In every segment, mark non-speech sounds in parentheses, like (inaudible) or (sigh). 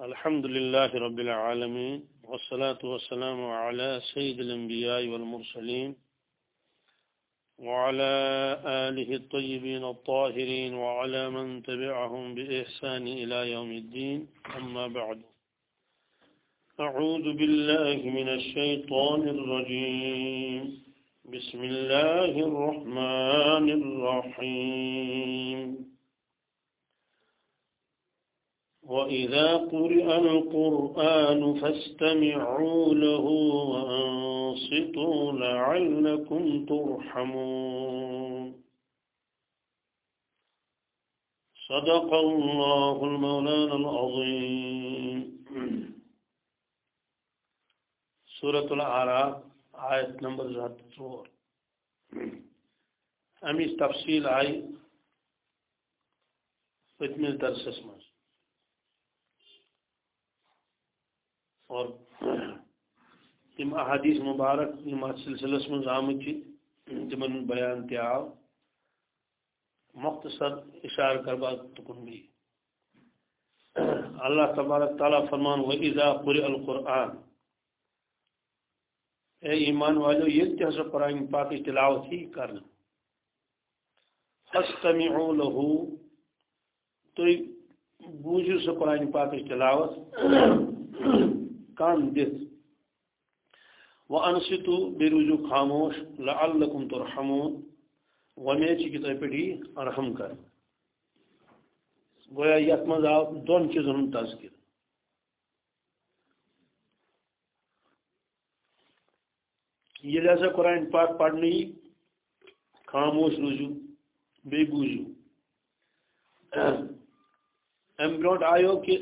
الحمد لله رب العالمين والصلاة والسلام على سيد الأنبياء والمرسلين وعلى آله الطيبين الطاهرين وعلى من تبعهم بإحسان إلى يوم الدين أما بعد. أعوذ بالله من الشيطان الرجيم. بسم الله الرحمن الرحيم. وإذا قرئ القرآن فاستمعوا له وأنصتوا لعلكم ترحمون. صدق الله المولانا العظيم. سورة الأعراف آية نمبر زهد ژور أمس تفصيل آي پٔتمِس درسس منٛز اور تم احادیث مبارک یم سلسلس من آمت تمن بیان تہ آو مختصر اشار کربا تکن بھی۔ اللہ تبارک تعالیٰ فرمان و اذا قرئ القرآن۔ اے ایمان والو، یہ تہ سا قرآن پاک تلاوت ہی کرنا۔ فاستمعوا له۔ تو بوجھو سا قرآن پاک تلاوت۔ کان دت۔ و انستو بے روزو خاموش لعلکم ترحمون۔ ومید چی کی پہ رحم کر۔ گویا یت مز آو دون چیزن تذکر۔ یہ ہسا قرآن پاک پڑھنے خاموش روزو بے بوزو ام برونٹ آیو کہ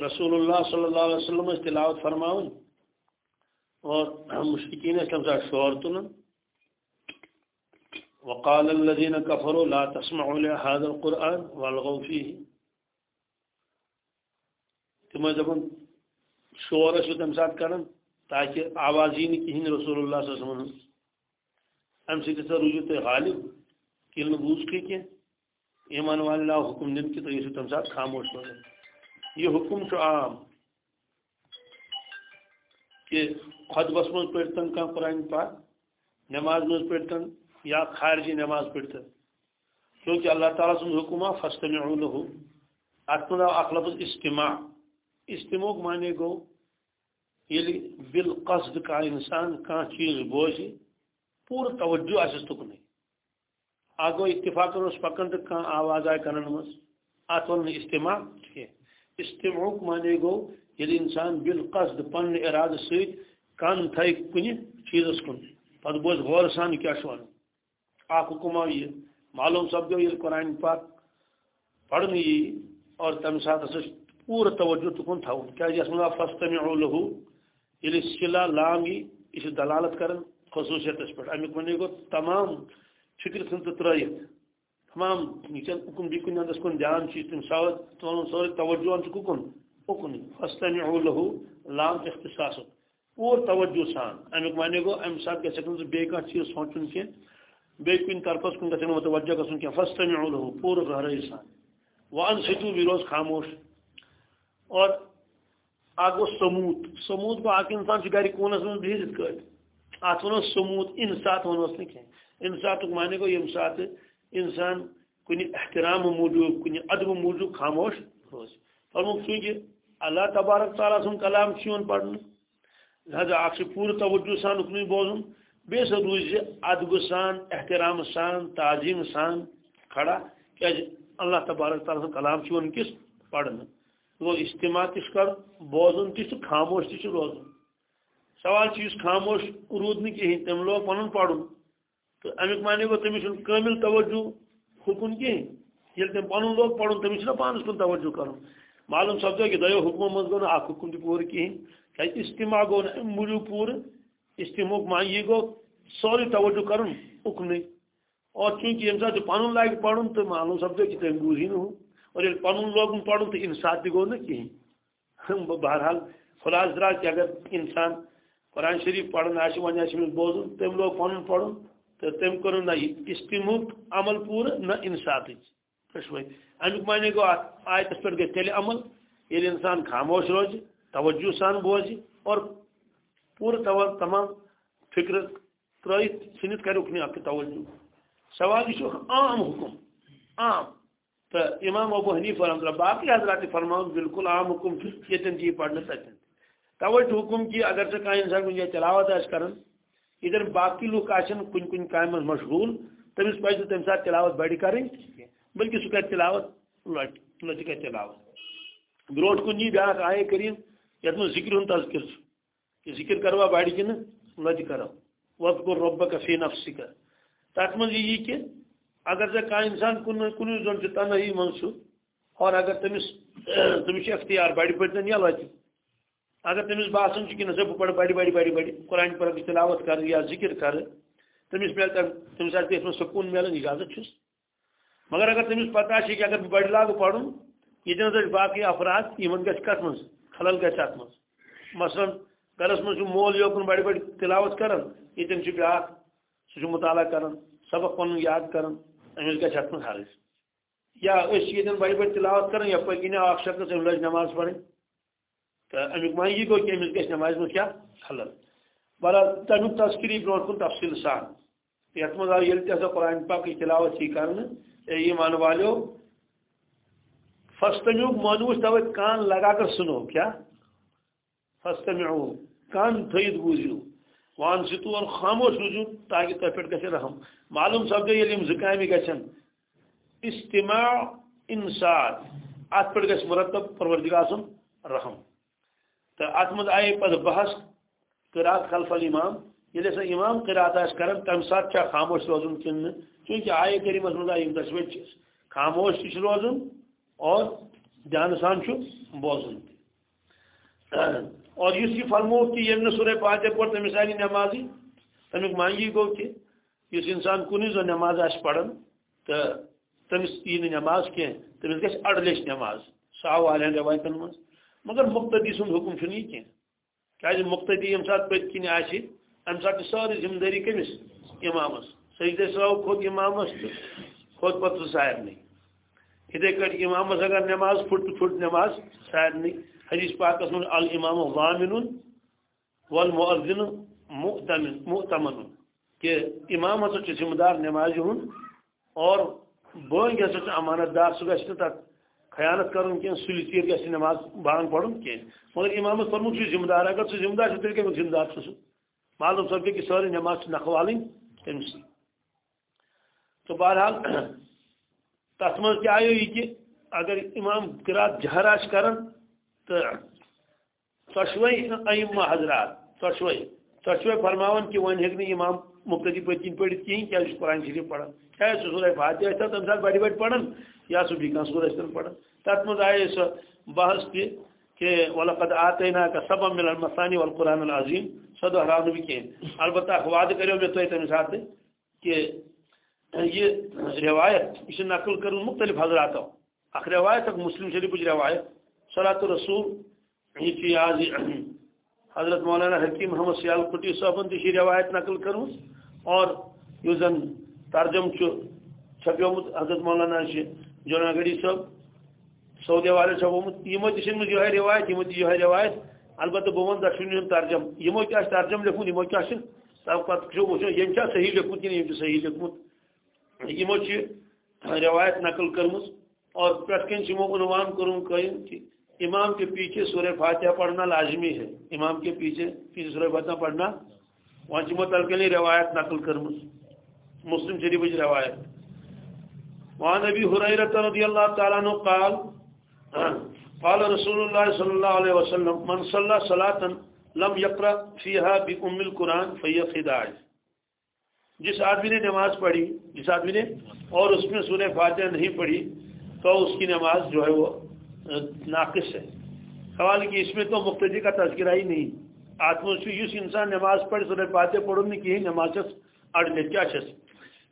رسول اللہ صلی اللہ علیہ وسلم تلاوت فرماؤن اور مشرقین اسلام سے شور تلن وقال الذين كفروا لا تسمعوا لهذا القرآن والغوا فيه۔ تم دپن شور ٲسِو تَمہِ ساتہٕ کران تاکہِ آواز یی نہٕ رسول اللہ صلی اللہ علیہ وسلم۔ اَمہِ سۭتۍ ہسا روٗزِو تُہۍ غالب۔ ییٚلہِ نہٕ بوٗزکھٕے کینٛہہ ایمان والٮ۪ن آو حُکم دِنہٕ کہِ تُہۍ ٲسِو تَمہِ ساتہٕ خاموش روزان یہ حکم عام کہ خطبس من پڑتن کان قرآن پاک، نماز من پڑتن یا خارجی نماز پڑتن کیونکہ اللہ تعالیٰ سن حکم آ فستمعوا له۔ ات من اخ لفظ استماع۔ استماع معنی گو یلی بالقصد کا انسان کان چیز بوزی پور توجہ آسس تکنی آگو اتفاق روز پکن تو کان آواز آئے کنن مز ات ون استماع ٹھیک۔ استمعوک مانے گو یل انسان بالقصد پن اراد ست کن تھے کن چیز کن پتہ بوز غور سان کیا ون اخ حکم آو یہ معلوم سپدو یل قرآن پاک پڑھن یہ اور تمہ سات پور توجہ تکن تھون کیا اس من فستمعوا له یل سلا لام یہ دلالت کرن، خصوصیت اس پر. امیک ونی گو تمام فکر سن ترائیت. تمام نیچن اکن بھی کن اندس کن جان چیز تم ساوت تو سوری توجہ ان کن اکن فاستمعوا له لام اختصاص اور توجہ سان امیک معنی گو ام ساتھ گژھِ نہٕ بیٚیہِ کانٛہہ چیٖز سونٛچُن کینٛہہ بیٚیہِ کُنہِ طرفس کُن گژھِ متوجہ گژھُن کینٛہہ فاستمعوا له پوٗرٕ گہرٲیی سان وانصتوا بھی روز خاموش اور اکھ گوٚو سموٗت سموٗت گوٚو اکھ اِنسان چھُ گرِ کوٗنس منٛز بِہِتھ یِتھ کٲٹھۍ اتھ وَنو سموٗت اِنسات وَنوس نہٕ کینٛہہ اِنساتُک معنی گوٚو ییٚمہِ ساتہٕ انسان کن احترام موجود کن ادب موجود، خاموش روز فرموک چونکہ اللہ تبارک تعالیٰ سن کلام چون پڑھن، لہذا اخ پور توجہ سان اکنی بوزن بیس روز ادب سان، احترام سان، تعظیم سان کھڑا کیا اللہ تبارک تعالیٰ سن کلام چون کس پڑھن. وہ استماع تش کر بوزن تہ خاموش تہ روزن. سوال چیز خاموش رود نی تم لوگ پن پڑھن. تو امیک معنی گو تمس کامل توجہ حکم کہیں یل تم پن لوگ پڑھن تمس پانس کن توجہ کر معلوم سپدو کہ دو حکموں مز گو حکم تہ پور کہین کیا استماع گو نا موجود پور، استماع معنی یہ گو، سوری توجہ کرن اکن اور چونکہ یم سات پن لاگ پڑھن تو معلوم سپدو کہ تم بوزی نہ اور یل پن لوگ پڑھن تو انسات تہ گو نا کہین بہرحال خلاص درا کہ اگر انسان قرآن شریف پڑھن آس ون بوزن، تم لوگ پن پڑھن۔ تو تم کر نہ استمک عمل پور نہ انسات امیک معنی گو آیتس پہ گھر تیل عمل۔ یل انسان خاموش روز، توجہ سان بوزِ اور پور تمام فکر ترت ثنت کرک نی توجہ۔ سوال یہ عام حکم۔ عام۔ تو امام ابو حنیف رحمۃ اللہ باقی حضرات فرما بالکل عام حکم۔ یتن جی پڑھنے تتن توے حکم کی اگر سے کہیں انسان کن تلاوت آس کرن۔ ادھر باقی لوگ آن کن کن کام مشغول تمس پہ تمہ سات تلاوت بڑی کریں بلکہ سہ کر تلاوت لٹ لٹ کر تلاوت۔ بروٹ کن جی بیاکھ آئے کریم یت من ذکر ہند تذکر کہ ذکر کروا بڑی کن لٹ کرو وقت کو رب فی نفس کا تک من یہ کہ اگر ژے کانٛہہ انسان کن کن سے تنہی من سہ اور اگر تمس تمس اختیار بڑ پتن یا لتہ اگر تمس باسان کہ نسا بہ پڑھ بڑی بڑی بڑی بڑی قرآن پاک تلاوت کر یا ذکر کر تمس مل تمس آس تھی سکون ملان اجازت چھس۔ مگر اگر تمس پتہ کہ اگر بہ بڑ لاگ پڑھن یہ باقی افراد ان کت من خلل گھس ات من مثلا گرس من مول یوکن بڑی بڑی تلاوت کران یہ بیاا سہ مطالعہ کران سبق پن یاد کران امس گھر ات حرض یا یہ بڑی بڑی تلاوت کران یا کن اخ شخص لج نماز پڑھیں۔ امیک معنی یہ گو کہ امس گھر نماز من کیا؟ خلل بہرحال تمیک تذکری برو کن تفصیل سان. یت مز آو یل تہ قرآن پاک تلاوت سی کر ایمان والو فستمیوک مانوس تو کان لگا کر سنو، کیا؟ فستمیعو کان تھید بوزیو. وان ستو اور خاموش روزو تاکہ تہ پہ گھر رحم معلوم سپدے یل زکام گھن استماع انسات ات پہ گھر مرتب پروردگار سن رحم. تو ات مز آئے پہ بحث قرات خلف الامام یل سا امام قرات آس کران تم سات چا خاموش روزن کن، چونکہ آئے کریمس مز آئی دشوت چیز۔ خاموش تہ روزن اور دھیان سان بوزن۔ اور اس کی فرمو کہ یہ سورہ پاتے پور تمس آئی نمازی تمیک مانگی گو کہ اس انسان کنی زو نماز آس پڑھن تو تمس یہ نماز کی تمس گھس اڑ لچ نماز سا والن روایتن من مگر مقتدی سن حکم چھ کی مقتدی یم سات پت کن آسہ ام سات ساری ذمہ داری کمس؟ امامس سجدے سو کھوت امامس کھوت پتہ سارنی اتھے کٹ امامس اگر نماز پھٹ پھٹ نماز سارنی حدیث پاکس من الامام ضامن والمؤذن مؤتمن مؤتمن کہ امام ہسا ذمہ دار نماز ہن اور بونگ ہسا امانت دار سہ گھس تک خیانت کرن کی سلی تیر گھس نماز بانگ پڑھن کی مگر امام فرمود ذمہ دار اگر سہ ذمہ دار تیل کہ ذمہ دار سہ معلوم سب کہ ساری نماز نقوالین تمس تو بہرحال (clears throat) تس مز کیا آئے یہ کہ اگر امام قرات جہر آس کرن، تو ژۄشوے ائمہ حضرات ژۄشوے ژۄشوے فرماون کہ ون ہیٚکہِ امام مقتدی پٔتۍ کِنۍ پٔرِتھ کِہیٖنۍ کیٛازِ قرآن شریف پران چاہے سُہ سورہ فاتح ٲسۍ تَمہِ ساتہٕ بَڑِ بَڑِ پران یا سُہ بیٚیہِ کانٛہہ سور ٲسۍ پران تَتھ منٛز آیے سۄ بحث تہِ کہ ولقد آتینا کا سبب من المثانی والقرآن العظیم سۄ دۄہراو نہٕ بہٕ کینٛہہ البتہ اکھ وعدٕ کریو مےٚ تۄہہِ تَمہِ ساتہٕ کہ یہ روایت یہ چھِ نقل کٔرمٕژ مختلف حضراتو اکھ روایت اکھ مسلم شریفٕچ روایت صلاۃ الرسول، یہ آج حضرت مولانا حکیم محمد سیال کٹی صاحب تھی روایت نقل کرم اور اس زن ترجم چھپیومت حضرت مولانا جونا گڑی صاحب، سعودی والے چھپومت یمو تہ یہ روایت یمو تہ یہ روایت۔ البتہ بہ ون دشن ترجم یمو کیا ترجم لکھمت یمو کیا پتہ یم صحیح لکھمت کن یم صحیح لکھمت یمو روایت نقل کرم اور پریت کن عنوان کورم قائم کہ امام کے پیچھے سورہ فاتحہ پڑھنا لازمی ہے۔ امام کے پیچھے پیچھے سورہ فاتحہ پڑھنا وہاں جمع روایت نقل کر مسلم شریف روایت۔ وہاں نبی حریرت رضی اللہ تعالیٰ عنہ قال قال رسول اللہ صلی اللہ علیہ وسلم، من صلی صلاة لم یقرأ فیہا بی ام القرآن فی خداج جس آدمی نے نماز پڑھی، جس آدمی نے اور اس میں سورہ فاتحہ نہیں پڑھی، تو اس کی نماز جو ہے وہ ناقص ہے۔ سوال کہ اس میں تو مقتدی کا تذکرہ ہی نہیں۔ آتم اس انسان نماز پڑھ سر پاتے پڑھو نہیں کہ نماز اڑ لے کیا چس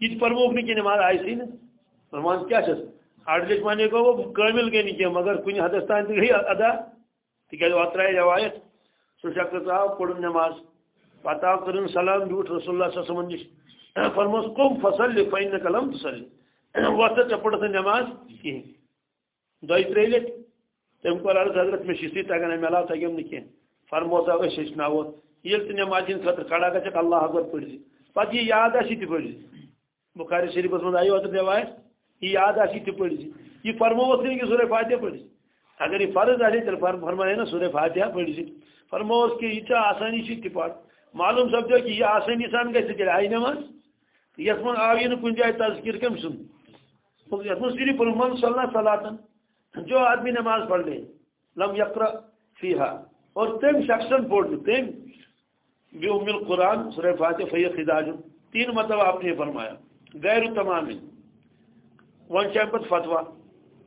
یہ پرموک نہیں کہ نماز آئی سی نا۔ نماز کیا چس اڑ لے مانے کو وہ کامل گئی نہیں کیا مگر کن حدس تان گئی ادا۔ تک اوترائے روایت۔ سو شخص آو پڑھن نماز۔ پتہ کرن سلام بیوٹ رسول اللہ صلی اللہ علیہ وسلم جی۔ فرموس قم فصل فین کلم تسلی وقت چپڑ نماز کہیں دۄیہِ ترٛیٚیہِ لٹہِ تٔمۍ کوٚر عرض حضرت مےٚ چھِ تگان اَمہِ علاوٕ تگیم نہٕ کینٛہہ فرموسا أسۍ ہیٚچھناوو ییٚلہِ ژٕ نٮ۪مازِ ہِنٛدِ خٲطرٕ کھڑا گژھکھ اللہ اکبر پٔرۍ زِ پتہٕ یہِ یاد آسہِ تہِ پٔرۍ زِ بخارِ شریفس منٛز آیہِ اوترٕ روایت یہ یاد آسی تہِ پٔرۍ زِ یہِ فرمووس نہٕ کہ سورہ فاتحہ پٔرۍ زِ اگر یہ فرض آسہِ تیٚلہِ فرمایے نا سورہ فاتحہ پٔرۍ زِ فرمووس کہ یہِ ژےٚ آسانی چھِ تہِ پَر معلوم سپدو کہ یہ آسانی سان گژھِ تیٚلہِ آیہِ نٮ۪ماز یَتھ منٛز آو یہِ نہٕ کُنہِ جایہِ تذکر کٔمۍ سُنٛد یَتھ منٛز صرف من صلی اللہ صلاتن جو آدمی نماز پڑھ لے، لم یقرا فیحا اور تم شخصن پڑھ تم بھی ام القرآن، سورہ فاتح فیق خداج۔ تین مطلب آپ نے فرمایا۔ غیر تمام۔ ون چھ فتوا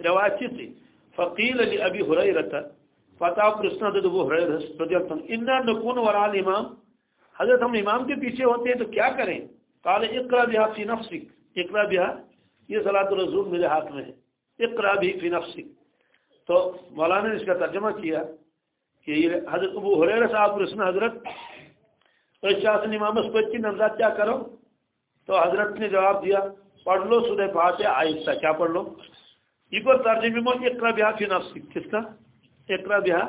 روایت تھی؟ فقیل علی ابی حریرت فتح پرسنا دد ابو حریرت رضی اللہ عنہ۔ انا نکون ورال امام حضرت ہم امام کے پیچھے ہوتے ہیں تو کیا کریں؟ قال اقرا بها فی نفسک اقرا بها، یہ صلاۃ الرسول میرے ہاتھ میں ہے۔ اقرا بھی فی نفسک تو مولانا نے اس کا ترجمہ کیا کہ یہ حضرت ابو حریر صاحب پرسن حضرت شاہن امامس پتہ نمزاد کیا کرو تو حضرت نے جواب دیا، پڑھ لو سورہ فاتحہ آہستہ کیا پڑھ لو؟ یہ پر ترجمے میں اقرا بہا فی نفسک۔ کس کا؟ اقرا بہا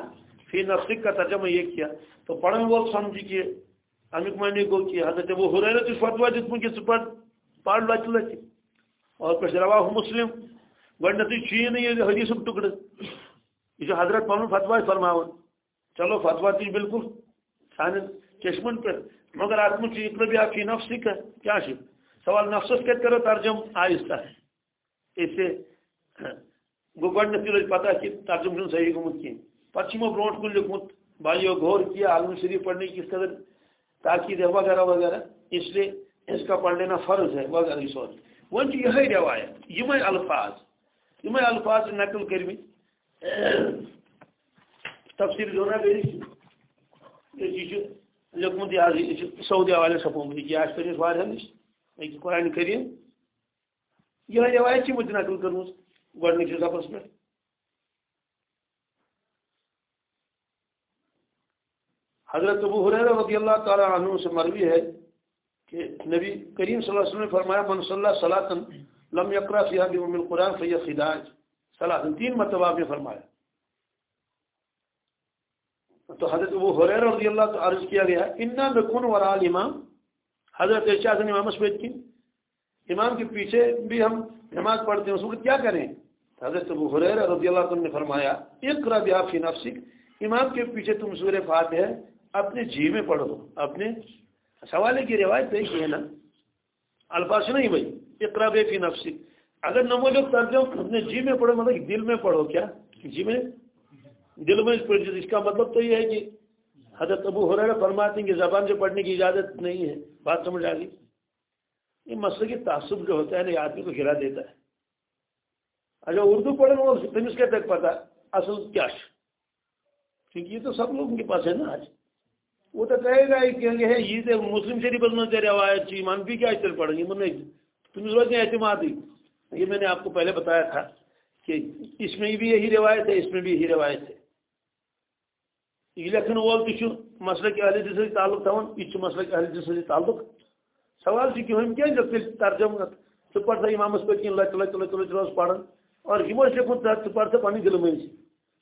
فی نفسک کا ترجمہ یہ کیا۔ تو پڑھنے وہ سمجھی کہ امیک معنی گو کہ حضرت ابو حریر فتوا دیت کہ ژٕ پڑھ پڑھ لچ لچ۔ اور پہ رواہ مسلم۔ گۄڈنیٚتھٕے چھُ یہِ نہٕ یہِ حدیٖثُک ٹُکڑٕ۔ یہ چھُ حضرت پنُن فتوا فرماوان۔ چلو فتوا تہِ بالکل سانٮ۪ن چشمن پہ مگر اتھ منٛز چھُ اقرا بہا فی نفسک کیا چھُ؟ سوال نفسس کت کرو ترجم آہستہ اس سے گو گۄڈنیٚتھٕے لٔج پتہ کہ ترجم چھُنہٕ صحیح گوٚمُت کینٛہہ۔ پتہٕ چھُ یِمو برونٛٹھ کُن لیوکھمُت بھائیو غور کیا عالم شریف پڑھنے کی کس قدر، تاکید ہے، وغیرہ وغیرہ۔ اس لیے اس کا پڑھ لینا فرض ہے، وغیرہ، یہ سوچ ون یہ روایت یہ الفاظ۔ یہ الفاظ نقل کرم تفصیل جو نا یہ لیکمت یہ سعودی حوالے سپومت یہ آس پہ واریاہ نش قرآن کریم یہ روایت کی مجھے نقل کرم گۄڈنِکِس دفعس پہ حضرت ابو حریر رضی اللہ تعالی عنہ سے مروی ہے کہ نبی کریم صلی اللہ علیہ وسلم نے فرمایا من صلی اللہ صلاحن لم یقرا فیہا بھی القرآن فی خداج. صلاحن تین مرتبہ آپ نے فرمایا. تو حضرت ابو حریر رضی اللہ تعالی عرض کیا گیا، انا نکون ورا الامام حضرت ارشاد امام اسمت کی، امام کے پیچھے بھی ہم نماز پڑھتے ہیں، اس وقت کیا کریں؟ حضرت ابو حریر رضی اللہ عنہ نے فرمایا اقرا بیا فی نفسک. امام کے پیچھے تم سورہ فاتحہ اپنے جی میں پڑھو، اپنے سوالے کی روایت دیکھی ہے نا؟ الفاظ نہیں بھائی. اقرا بے فی نفسی۔ اگر نمو لوگ ترجم اپنے جی میں پڑھو مطلب دل میں پڑھو، کیا؟ جی میں؟ دل میں پڑھ اس کا مطلب تو یہ ہے کہ حضرت ابو ہو فرماتے ہیں کہ زبان سے پڑھنے کی اجازت نہیں ہے۔ بات سمجھ آ گئی؟ یہ مسئلہ کی تعصب جو ہوتا ہے نا، یہ آدمی کو گرا دیتا ہے۔ اگر اردو پڑھے وہ تمس کے تک پتا اصل کیا کیونکہ یہ تو سب لوگوں کے پاس ہے نا آج۔ وہ تو کہے گا کہ یہ مسلم شریف میں روایت چی منفی کیا چل پڑیں گے من تم روز اعتماد ہی یہ میں نے آپ کو پہلے بتایا تھا کہ اس میں بھی یہی روایت ہے، اس میں بھی یہی روایت ہے۔ یہ لکھن وول تہ مسئلہ کے اہل سے تعلق تھوان یہ مسئلہ کے اہل سے تعلق۔ سوال کہ ہم کیا جب ترجمہ ثہ پڑھ سا امامس پہ کن لچ لچ لچ لچ روز پڑھن اور ہمو لیکھمت ثہ پڑھ سا پنہ دل مجھ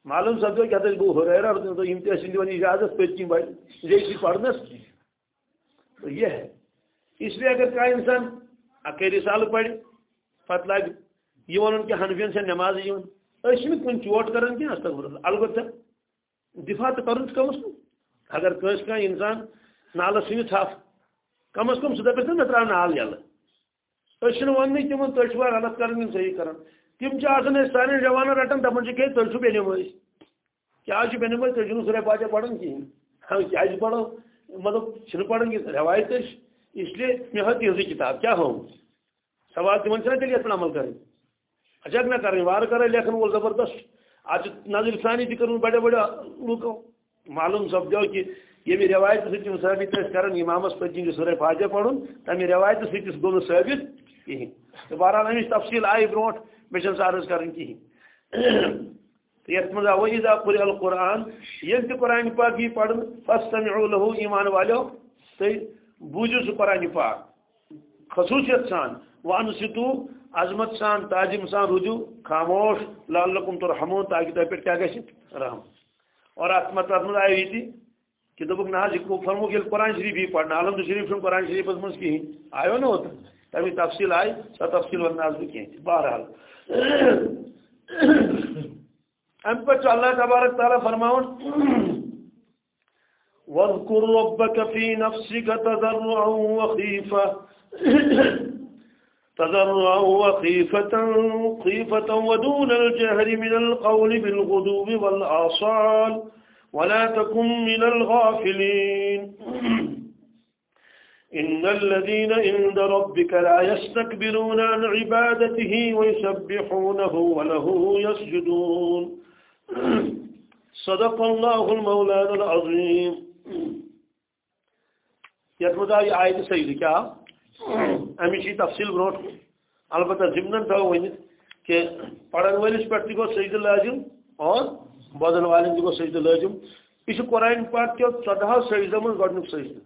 معلوم سپدو کہ حضرت ابو حریرہ یم تہ ٲسۍ دِوان اجازت پٔتۍ کِنۍ بیٚیہِ پرنس تو یہ ہے۔ اس لیے اگر کانٛہہ انسان اکے رسالہٕ پرِ پتہٕ لاگہِ یہِ وَنُن کہِ حنفین چھےٚ نٮ۪مازٕے یِوان أسۍ چھِنہٕ چوٹ کران کینٛہہ استغفر اللہ۔ البتہ دفاع تہٕ کرُن چھُ کم از کم اگر کٲنٛسہِ کانٛہہ انسان نالس ژھٕنہِ تھپھ کم از کم سُہ دپٮ۪س نا مےٚ نال یلہٕ أسۍ چھِنہٕ وننٕے تِمن تُہۍ چھِوا غلط کران صحیح کران تم آسان سارے جوان رٹان دپان کہ تھی چھو بے نماز کیا بے نماز تھی چھو سورہ پاچہ پڑھان کہین ہاں کیا پڑھو؟ مطلب چھ پڑھان کی، روایت اس لیے مے ہو تہذی کتاب، کیا ہو سوال تمن چھنا تیل پہ عمل کریں۔ اچھا نہ کریں، وار کرے لکھن وول زبردست۔ آج نظر ثانی تہ کر بڑے بڑے لوکو معلوم سپدو کہ یہ روایت ستم ثابت کران امامس پہ سورہ فاجہ پڑھن تمہ روایت ستس گو ثابت کہین تو بہرحال امچ تفصیل آئی برونٹ مے عرض کریں کہین یت مز ویزا قرئ القرآن یل تہ قرآن پاک یہ پڑھن، فاستمعوا له ایمان والو تھی بوجو سہ قرآن پاک. خصوصیت سان وان ستو عظمت سان تعظیم سان رجوع. خاموش. لعلکم ترحمون. تاکہ تہ پہ کیا گژھِ رحم. اور ات مطلب من آئی تھی کہ دبک نہ حض فرموک یل قرآن شریف ہی پڑھنا. علم شریف چھن قرآن شریف من کہین آئیو نا ہوتا تمی تفصیل آئی، سا تفصیل ونہ بہ بہرحال. (coughs) ام پہ اللہ تبارک تعالیٰ فرماؤن واذكر ربك في نفسك تضرعا وخيفة (coughs) تضرعا وخيفة خيفة ودون الجهر من القول بالغدو والآصال ولا تكن من الغافلين. (coughs) إن الذين عند ربك لا يستكبرون عن عبادته ويسبحونه وله يسجدون. (coughs) صدق الله المولان العظيم. یت مز آئی آیت سید کیا؟ امچ تفصیل برو البتہ ضمن تھو ونت کہ پڑھن ولس پہ گو سید لازم اور بوزن والن تہ گو سید لازم یہ قرآن پاک کے ژدہ سجدہ من گۄڈنیُک سجدہ۔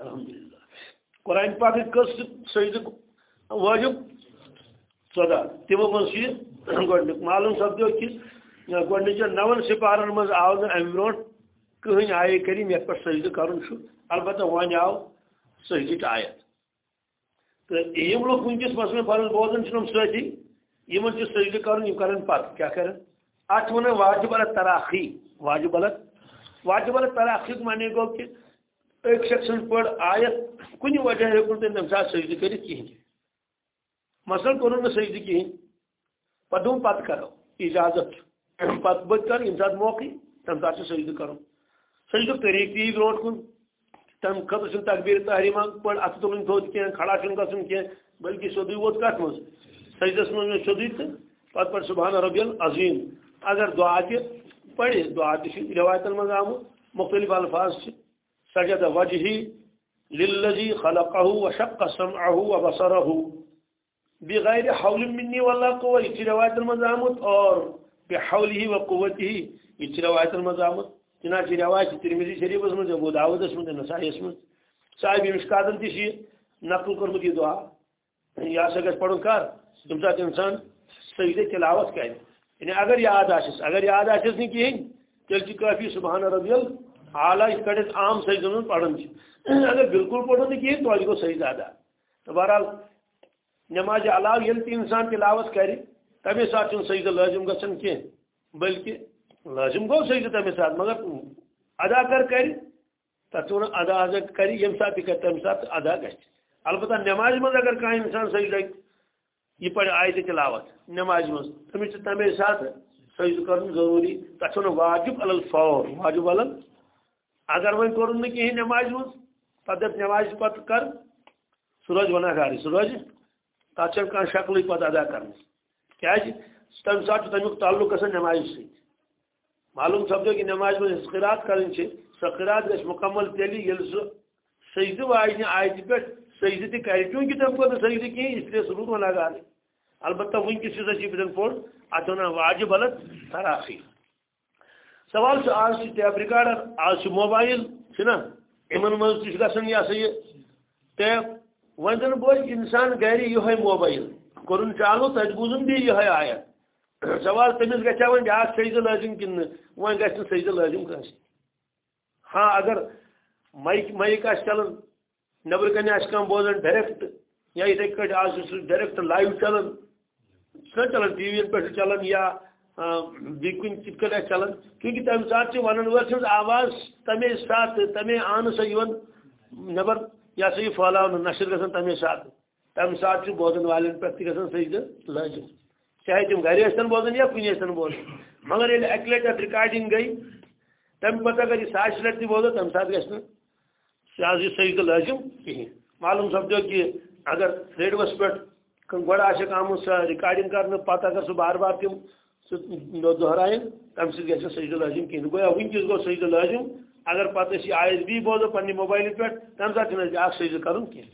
الحمدللہ۔ قرآن پاک کس سجدہ واجب؟ ژدہ تمو من گۄڈنیُک معلوم سپدو کہ گۄڈنِچ نون سپارن مز آو نہٕ امہِ برونٛٹھ کٕہٕنۍ آیے کٔرِم یتھ پٮ۪ٹھ سجدٕ کرُن چھُ۔ البتہ وۄنۍ آو سجدٕچ آیت۔ تہٕ یِم لُکھ وٕنکٮ۪س مسلم فرض بوزان چھِ یِم سۭتی یِمن چھُ سجدٕ کرُن، یِم کرن پتہٕ کیٛاہ کرن؟ اتھ چھِ ونان واجب الت تراخی واجب الت واجب الت تراخی معنی گوٚو کہِ أکۍ شخص سٕنٛز پٲٹھۍ آیت کُنہِ وجہ ہیوٚکھ نہٕ تٔمۍ تَمہِ ساتہٕ سجدٕ کٔرِتھ کِہیٖنۍ۔ مثلاً کوٚرُن نہٕ سجدٕ کِہیٖنۍ۔ پتہٕ دوٚپ پتہٕ کرو، اجازت۔ پتہ بت کر یم سات موقع، تم سات سجدہ کرو۔ سجدہ طریقہ تی برونٹ کن۔ تم خطر چھ تکبیر تحریمہ پڑ ات تلن تھوت کی کھڑا چھ گژھن کی بلکہ سودی ووت کت مز سجدس مز سودی تہ پت پڑ سبحان ربی العظیم۔ اگر دعا تہ پڑھ دعا تہ روایتن مز آم مختلف الفاظ چھ سجد وجهی للذي خلقه وشق سمعه وبصره بغیر حول منی ولا قوه یہ روایت المزامت، اور بحوله وقوته یہ روایت المزامت. چنانچہ روایت ترمذی شریف من ابو داؤد من نسائی من صاحب مشکاتن تھی نقل کرمت یہ دعا. یہ ہسا گھس پڑھن کر تم سات انسان سجدے تلاوت کر یعنی اگر یاد آسس اگر یاد آسس نہیں کہین تیل کافی، سبحان ربی اعلیٰ یہ کڑت عام سجدن پڑھن اگر بالکل پڑھن نہیں کہین تو گو سجدہ ادا تو بہرحال نماز علاوہ یل تہ انسان تلاوت کر تمے سات سجدہ لازم گھن کی بلکہ لازم گو سجدہ تمے سات مگر ادا کر کر تک ادا ادا کر یم سات تہ کر تمہ سات ادا گھ البتہ نماز مز اگر کھانا انسان سجدہ یہ پڑھ آئے تلاوت، نماز مز تمس تمے سات سجدہ کرن ضروری تک واجب الفور واجب الل اگر ون کورن کہین نماز مز پتہ نماز پتہ کر سہ روز ونہ گاری سہ روز تک کھانا شکل پتہ ادا کرنے کیازِ تمہ سات تمیک تعلق گژھان نماز سی معلوم سپدو کہ نماز میں خرات کریں سو خرات گھس مکمل تیلی یل سہ سجدہ واجنہ آیتہ پہ سجدہ تہ کر چونکہ تم کو سجدہ کہیں اس لیے سلوک میں لگا دے۔ البتہ ونکس سے سچی جی بدن پوڑ ات ونان واجب الت تراخی۔ سوال سے آج ٹیپ ریکارڈر آج موبائل چھنا یمن مز تہ گژھان یہ سا یہ ٹیپ ون زن بوز انسان گھر یہ موبائل. کورن چالو تت بوزن یہ آیت سوال تمس گھا ون بیاکھ سجدہ لازم کن ون گھس سجدہ لازم کنس ہاں اگر مائک مائک آس چلان نبر کن آس کم بوزان ڈائریکٹ، یا اتھے کٹ آج ڈائریکٹ لائیو چلان سہ چلان ٹی وی پہ چلان یا بی کن کت کٹ چلان کیونکہ تمہ سات ونن سن آواز تمے سات تمے آن سا نبر یا سا یہ پھہلاؤ نشر گھن تمے سات تمہ سات بوزن والن پہ تہ گھن سجدہ لازم۔ چاہے تم گھر ٲسن بوزن یا کن ٲسن بوزن۔ مگر ییٚلہِ اکہ لٹہ اتھ رِکاڈِنگ گئی۔ تمہ پتہ اگر یہ ساس لٹہ تہ بوزو تمہ سات گژھِ نہٕ سہ سجدہ لازم کہین معلوم سپدو کہ اگر ریڈوس پہ گۄڈٕ آسٮ۪کھ آمُت سۄ رِکاڈِنگ کرنہٕ پتہٕ اگر سُہ بار بار تِم سُہ دۄہرایَن تمہِ سۭتۍ گژھِ نہٕ سجدہ لازم کِہیٖنۍ گویا وٕنکٮ۪س گوٚو سجدہ لازم۔ اگر پتہٕ أسۍ یہِ آی ایس بی بوزو پننہِ موبایلہٕ پٮ۪ٹھ تمہِ ساتہٕ چھُنہٕ اَسہِ بیٛاکھ سجدہ کرُن کینٛہہ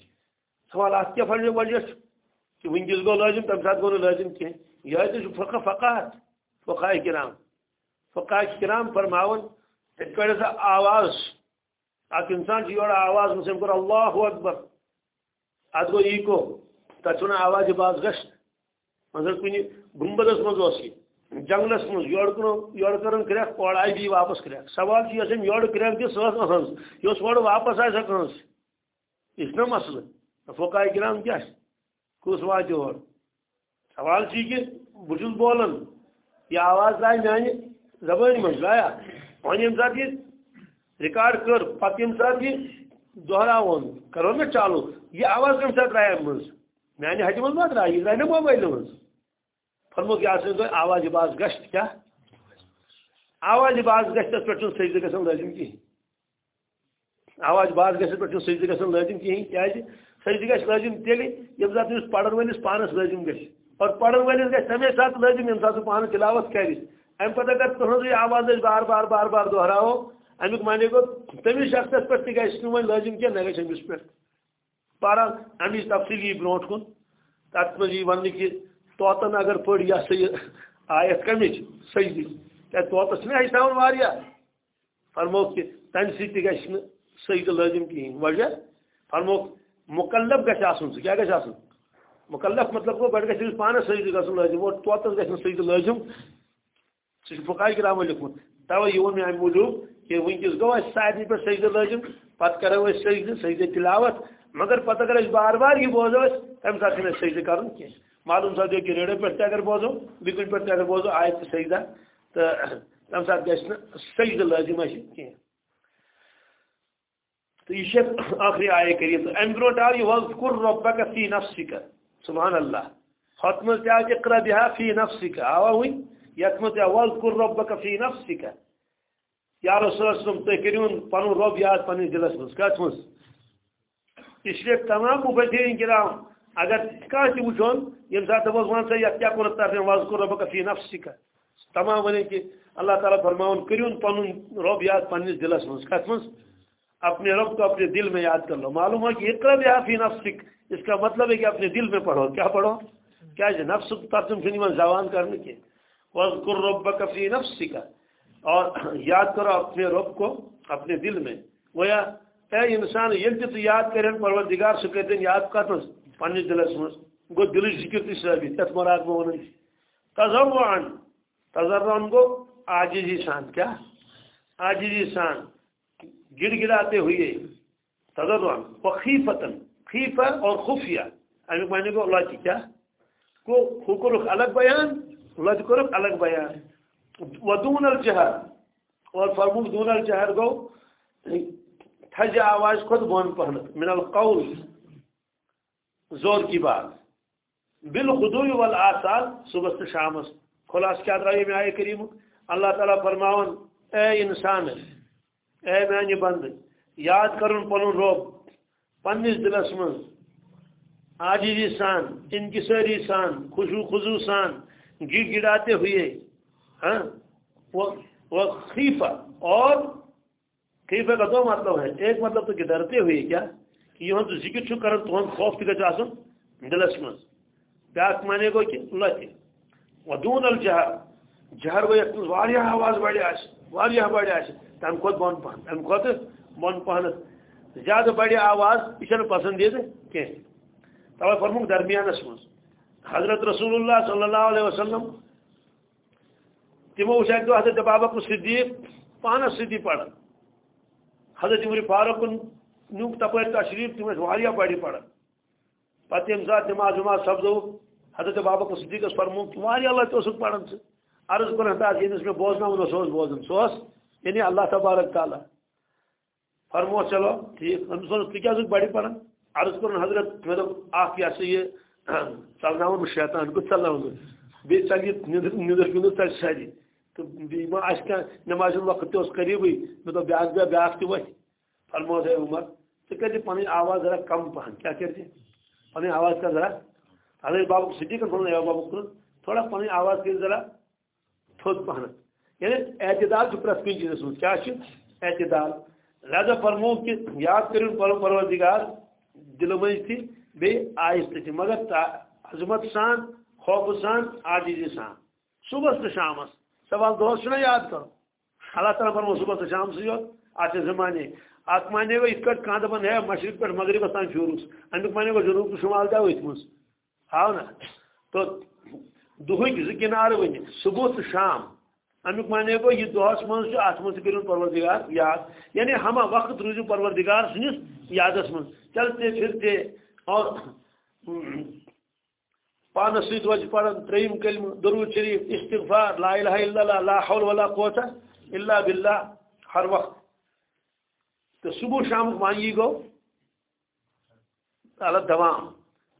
سوال ات کیا فرض وجہ؟ کہ ونکس گو لازم تم سات گو لازم کی یہ تو فقہ فقات فقہ کرام۔ فقہ کرام فرماون ات پہ آواز۔ اک انسان یور آواز مسلم کر اللہ اکبر۔ ات گو ایکو تک آواز باز گشت مگر کن گمبدس مز جنگلس مز یور کن کرن کریک اور آئی دی واپس کریک سوال یہ یور کریک دی سہ اہن یہ اور واپس آئے سکن یہ نا مسئلہ۔ فوکائے کرام کیا کس وات اور سوال یہ کہ بہت بولان یہ آواز آئی میانہ زبان من لایا۔ وۄنۍ ییٚمہِ ساتہٕ یہِ رِکاڈ کٔر پَتہٕ ییٚمہِ ساتہٕ یہِ دۄہراوُن کَرو نا چالو۔ یہِ آواز کَمہِ ساتہٕ درٛاے اَمہِ منٛز۔ میٛانہِ ہَچہِ منٛز ما درٛاے یہِ درٛاے نا موبایلہِ منٛز۔ فرمو کیٛاہ سا تۄہہِ آواز باز گژھِ کیٛاہ آواز باز گژھِ تَتھ پٮ۪ٹھ چھُنہٕ سجدٕ گژھان لٲزِم آواز باز گژھِ پٮ۪ٹھ چھُنہٕ سجدٕ گژھان لٲزِم کِہیٖنۍ کیٛازِ جی؟ سجدٕ گژھِ لٲزِم تیٚلہِ ییٚمہِ ساتہٕ تٔمِس پَرن وٲلِس پانَس لٲزِم گژھِ اور پَرن وٲلِس گژھِ تَمے ساتہٕ لٲزِم ییٚمہِ ساتہٕ سُہ پانہٕ تِلاوت جی؟ کَرِ ام پتہ اگر تہذی آواز بار بار بار بار دہراو امیک معنی گو تمس شخص پہ تہ وہ لازم کی نہ گھس امس پہ پاران امچ تفصیلی برو کن۔ تک مجھ یہ ون کہ طوطن اگر پڑ یہ سا یہ آیت کمچ سجدی کیا طوطس میں ہچن واریاہ فرموک کہ تمہ سی گھس سجد لازم کہین وجہ؟ فرموک مکلف گھس آسن سہ کیا گھس آسن؟ مکلف مطلب گو گۄڈٕ گژھِ پانس سجدٕ گژھُن لٲزم اور طوطس گژھِ نہٕ سجدٕ لٲزم سہ فقائے کرام لکھمت توے یہ وون امہ موجوب کہ ونکس گو اس سارے پہ سجدہ لازم پتہ کرو اس سجدہ سجدہ تلاوت۔ مگر پتہ اگر اس بار بار یہ بوزو تم ساتھ چھنہ سجدہ کرن کی معلوم ساتھ کہ ریڈیو پہ اگر بوزو بیکن پہ اگر بوزو، آیت سجدہ تو تم ساتھ گژھِ نہ سجدہ لازم اس کی۔ تو یہ آخری آئے کریم تو ام برونٹ آو یہ وذکر ربک فی نفسک۔ سبحان اللہ۔ ختم کیا اقرا بها فی نفسک۔ آوا ہوئی؟ یتمت واذکر ربک فی نفسک۔ یا رسول اللہ صلی تُہۍ کٔرِو پنُن رۄب یاد پنٛنِس دِلس۔ منٛز کتھ منٛز اِسلیے تمام مُفسریٖن کرام اگر کانٛہہ تہِ وٕچھون ییٚمہِ ساتہٕ دپوس وَن سا یتھ کیٛاہ کوٚرُتھ ترجمہ واذکر ربک فی نفسک تمام ونن کہ اللہ تعالیٰ فرماون کٔرِون پنُن رۄب یاد پنٛنِس دِلس منٛز کتھ منٛز؟ اپنے رب کو اپنے دل میں یاد کر لو۔ معلوم ہے کہ اقرا بها فی نفسک، اس کا مطلب ہے کہ اپنے دل میں پڑھو۔ کیا پڑھو؟ کیا جی؟ نفس ترجم چھنی زبان کرنے کے۔ وَذْكُرْ رَبَّكَ فِي نَفْسِكَ اور یاد کرو اپنے رب کو اپنے دل میں۔ گویا اے انسان یل تہ یاد کرن، پروردگار سہ کرتن یاد کتس پنس دلس مز. گو دل ذکر تہ ثابت تت مراد بہ ون تزرعن. تزرعن گو عاجزی سان کیا؟ عاجزی سان گڑ گڑاتے ہوئے تزرعن. وخیفتن خیفہ اور خفیہ. امیک معنی گو اللہ کی کیا؟ کو حکر الگ بیان لد کرک الگ بیان. ودون الجہر. اور فرموک دون الجہر گو یعنی تھج آواز خود بون پہنت. من القول. زور کی بات۔ بالخدوی والآثار، صبح سے شامس خلاص کیا درائی میں آئے کریم؟ اللہ تعالیٰ فرماون، اے انسان، اے میانی بند، یاد کرن پنن روب پنس دلس من آجیزی سان، انکساری سان، خوشو خضو سان گڑ گڑاتے ہوئے ہاں؟ وہ خیفہ، اور خیفہ کا دو مطلب ہے ایک مطلب تو کہ ڈرتے ہوئے کیا؟ کہ یہ ذکر چھو کرن خوف تک آسن دلس من بیاک مانے گو کہ اللہ ودون الجہر۔ جہر وہ ایک واریاہ آواز بڑی آس واریاہ بڑی آس تم خود بون پہن۔ تم خود پہن۔ زیادہ بڑی آواز یہ پسندیدہ کہ توے فرموک درمیانس من حضرت رسول اللہ صلی اللہ علیہ وسلم۔ تمو وچ حضرت بابا کو صدیق پانس سدی پڑھ حضرت عمر فاروق نیوک تپر تشریف تم واریاہ بڑی پڑھ پتہ یم سات نماز نماز سبزو حضرت بابا کو صدیق فرمو واریاہ اللہ تو سک عرض کر ہتا ینس میں بوزنا ون بوزن۔ سوس یعنی اللہ تبارک تعالی۔ فرمو، چلو، ٹھیک۔ ہم سن کیا بڑی پڑھن عرض کر حضرت مطلب آپ یہ (clears throat) یہ ثلن شیطان کو ثلن بیس چل یہ ندر ونر چل ساری تو ما آہ نماز وقت تہ قریبی مے دو بیاکھ بیا بیاکھ تہ وتھ فرمو ہے عمر ژٕ کر پن آواز ذرا کم پہن، کیا کر پن آواز کر ذرا؟ حضرت بابا سٹی کر فرمو بابا کر تھوڑا پن آواز کر ذرا تھوت پہن۔ یعنی اعتدال چھ پرت کن چیزس مز کیا اعتدال۔ لہذا فرمو کہ یاد کرو پروردگار دل مز تھی بی آہستہ مگر عظمت سان خوف سان عاجزی سان صبح تو شامس سوال دہس چھ یاد کرو۔ اللہ تعالیٰ فرمو صبح تو شام سی یوت ات زمانے۔ ات مانے گا یہ کھانا دپان ہے مشرق پہ مغربس تان پھیورس امیک مانے گا جنوب تو شمال تہ ات مز آو نا تو دہک زٕ کنار ون صبح تو شام امیک مانے گو یہ دہس مز ات مز کرو پروردگار یاد یعنی ہما وقت روزو پروردگار سنس یادس من چلتے پھرتے اور پانس ست وجہ پڑھن تریم کلم درود شریف استغفار لا الہ الا اللہ لا حول ولا قوت الا باللہ ہر وقت تو صبح شام مانی گو۔ اللہ دوام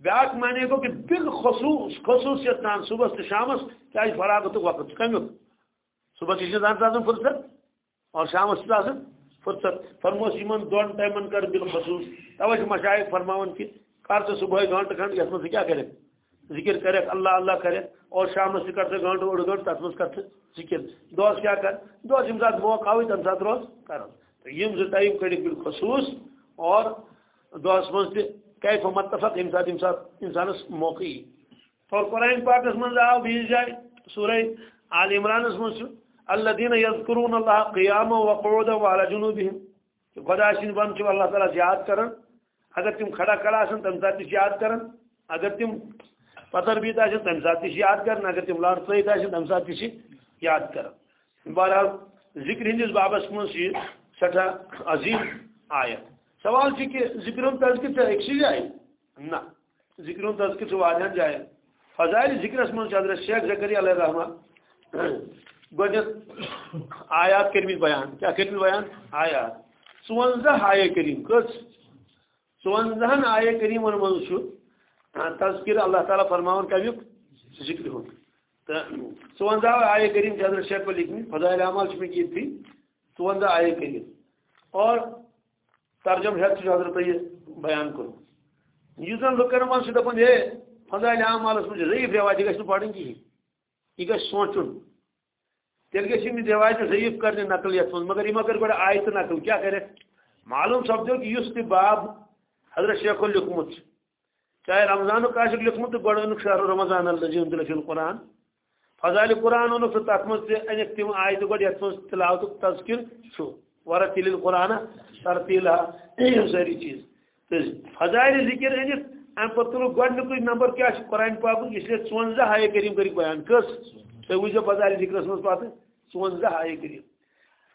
بیاکھ مانے گو کہ بالخصوص خصوصیت نان صبح سے شامس کیا فراغت وقت کمیک صبح کی فرصت۔ اور شام سے فرصت۔ فرموس یمن دون ٹائمن کر بالخصوص۔ توجہ مشائق فرماون کہ کر تو صبح گھنٹہ کھنڈ یس من کیا کرے؟ ذکر کرے، اللہ اللہ کرے۔ اور شام سے کرتے گھنٹہ اوڑ گھنٹہ تک مز کر ذکر۔ دہس کیا کر؟ دہس یم سات موقع آئی تم سات روز کر۔ یم زٕ ٹائم بالخصوص اور دہس مز تہ کیف متفق یم سات یم سات انسانس موقع اور قرآن پاکس من آو بیس جائے۔ سورہ آل عمرانس من الذين يذكرون الله قياما وقعودا وعلى جنوبهم خدا سن بن چھ اللہ تعالی یاد کرن۔ اگر تم کھڑا کھڑا آسن تم سات یاد کرن۔ اگر تم پتر بیت آسن تم سات یاد کرن۔ اگر تم لان سیت آسن تم سات یاد کرن۔ بہرحال ذکر ہندس بابس من سٹھا عظیم آیت۔ سوال چھ کہ ذکر ہند تذکر چھ اکسی جائے نہ۔ ذکر ہند تذکر چھ واریاں جائے۔ فضائل ذکرس من حضرت شیخ زکری علیہ الرحمہ گۄڈنیٚتھ آیات کٔرمٕتۍ بیان۔ کیٛاہ کٔرمٕتۍ بیان؟ آیات۔ ژُوَنٛزاہ آیے کٔرِم کٔژ ژُوَنٛزاہن آیے کٔریٖمن منٛز چھُ ہاں، تذکر اللہ تعالیٰ فرماوان کمیُک ذکر ہُنٛد تہٕ ژُوَنٛزاہ آیے کٔرِم چھِ جی حضرت شیخ پٲٹھۍ لیکھمٕتۍ فضایل اعمال چھِ مےٚ ییٚتھی ژُوَنٛزاہ آیے کٔرِم اور ترجم ہٮ۪تھ چھُ حضرت یہِ بیان کوٚرمُت یُس زن لُکن منٛز چھُ دپان ہے فضایل اعمالس منٛز چھِ ضعیف رٮ۪واج یہِ گژھِ نہٕ پرٕنۍ کِہیٖنۍ یہِ گژھِ سونٛچُن تیل گی یہ روایت ضعیف کرنے نقل یت من مگر یہ کر گۄڈٕ آیت نقل۔ کیا کرے؟ معلوم سپدو کہ اس باب حضرت شیخ لکھمت چاہے رمضان آشک لکھمت تو گۄڈٕ اونُکھ شہر رمضان الزی جی، انزل فی القرآن۔ فضائل قرآن اونُکھ تو تتھ منٛز تہِ أنِکھ تِم آیتہِ گۄڈٕ یتھ منٛز تلاوتُک تذکر چھُ ورتیل القرآن ترتیلا یِم سٲری چیٖز۔ تہٕ فضائل ذکر أنِتھ امہِ پتہٕ تُلُکھ گۄڈنیُکُے نمبر کیٛاہ چھُ قرآن پاکُک اس لیے ژُوَنٛزاہ آیے کٔرِم کٔرِکھ بیان کٔژ تُہۍ وٕچھزیو فضائل ذکرس منٛز پتہٕ ژونزہ آئے کریم۔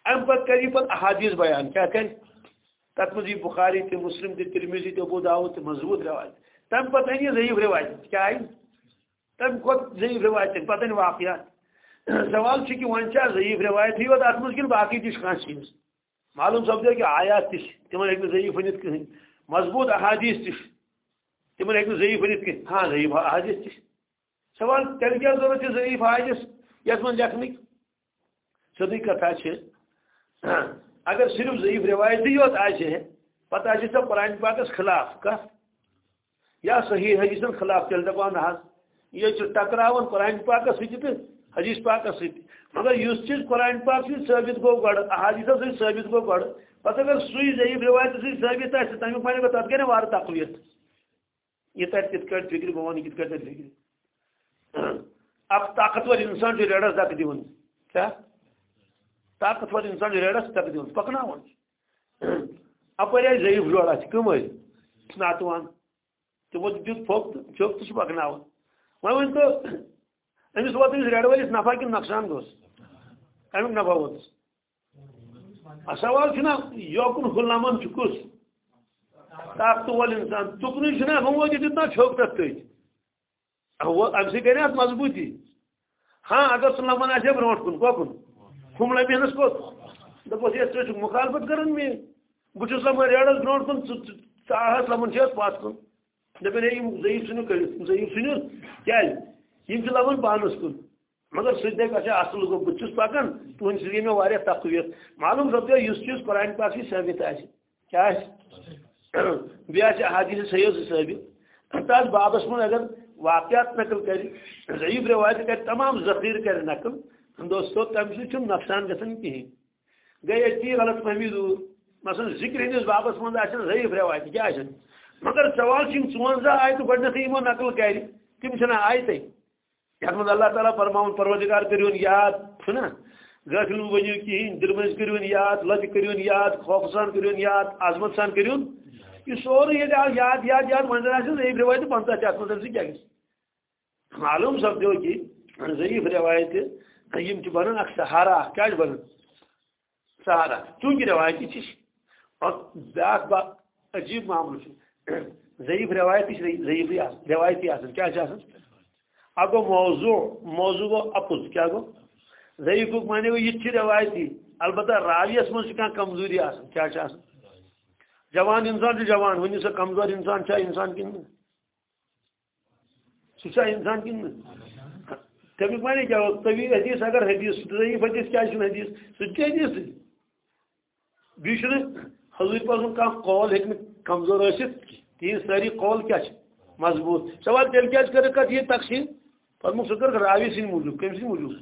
ام پتہ کری پتہ احادیث بیان۔ کیا کر تک مزی بخاری تے مسلم تے ترمیزی تے ابو داؤد تے مضبوط روایت۔ تم پتہ نہیں ضعیف روایت۔ کیا آئی؟ تم خود ضعیف روایت پتہ نہیں واقعات۔ سوال چھ کہ ون چا ضعیف روایت ہی وت اتمز کن باقی تش کان چیز؟ معلوم سپدو کہ آیات تش تمن ہیکہ ضعیف ونت کہین مضبوط احادیث تش تمن ہیکہ ضعیف ونت کہ ہاں ضعیف احادیث تش سوال تیل کیا ضرورت ضعیف احادیث؟ یس من لکھنک سیدھی کتھا چھ اگر صرف ضعیف روایتی یوت آئے پتہ آئے سب قرآن پاکس خلاف کت یا صحیح حدیثن خلاف تیل دپان حظ یہ ٹکراون قرآن پاکس ست حدیث پاکس ست مگر اس چیز قرآن پاک سی ثابت گو گڑ احادیث سی ثابت گو گڑ پتہ اگر سوئی ضعیف روایت سی ثابت آئے تمیک پانے تر گئی نا وار تقویت۔ یہ تر کت کٹ فکر بہ ون کت کٹ فکر۔ اب طاقتور انسان جو ریڈس دک دیون۔ کیا؟ طاقتور انسان ریڑس تک دن پکن اپ ضعیف جوڑا کم ناتوان تمو دیت پھوک پھوک تو پکن وی ون تو امس ووت امس ریڑ ولس نفع کن نقصان گوس امیک نفع ووتس سوال چھنا یوکن ہلنامن کس طاقت وول انسان تکن چھنا وہ دیت چھوک تک تھی ام سی گئی ات مضبوطی ہاں اگر سہ لمن آ برو کن کوکن ہم لبینس کوت دپس یہ ٹھیک مخالفت کرن میں بچس لمن ریڈس برو کن ژاہس لمن چھ پات کن دپن ہے ضعیف سنو ضعیف سنو کیا یم لمن پانس کن مگر سہ دے اچھا اصل گو بچس پکان تہن سی میں واریاہ تقویت معلوم سپدو اس چیز قرآن پاک سی ثابت آس کیا بیس حادث صحیح ثابت تس بابس من اگر واقعات نقل کر ضعیف روایت کر تمام ذخیر کر نقل دوستو تم سی نقصان گھن کہین گئی اتی غلط فہمی دور مثلا ذکر ہندس بابس من ضعیف روایت کیا مگر سوال شیم سوانزا آیت گۄڈ نتھے یمو نقل کر تم چھنا آیتے یتھ مند اللہ تعالیٰ فرماؤن پروردگار کریون یاد چھنا غافل ؤنِو کِہیٖنۍ دِلہٕ مٔنٛزۍ کٔرۍہوٗن یاد لۄتہِ کٔرۍہوٗن یاد خوف سان کٔرۍہوٗن یاد عظمت سان کٔرۍہوٗن یہِ سورُے ییٚلہِ آو یاد یاد یاد وۄنۍ زَن آسٮ۪س ضعیٖف رِوایتہٕ پنٛژاہ تہِ اَتھ منٛز اَمہِ سۭتۍ کیٛاہ گژھِ معلوٗم سَپدیو کہِ ضعیٖف رٮ۪وایتہٕ یِم چھِ بَنان اَکھ سہارا اَکھ کیٛاہ چھِ بَنان سہارا۔ چوٗنٛکہِ رٮ۪وایتی چھِ اور بیٛاکھ با عجیٖب معاملہٕ چھُ ضعیف روایتی ضعیف روایتی آسان کیا اچھا آسان اب گو موضوع موضوع گو اپز۔ کیا گو؟ ضعیف مانے گو یہ روایتی۔ البتہ راویس من کمزوری آسان کیا اچھا آسان جوان انسان جوان ونی سا کمزور انسان چاہ انسان کن سا انسان کن تمیک مانے کیا طوی حدیث، اگر حدیث ضعیف حدیث، کیا حدیث؟ سہ حدیث۔ بیچ حضور پاک کم قول ہیکہ کمزور ثت تین ساری قول کیا مضبوط سوال تیل کیا کر کت یہ تقسیم۔ فرمو سہ کر راوی سن موجود کم سن موجود؟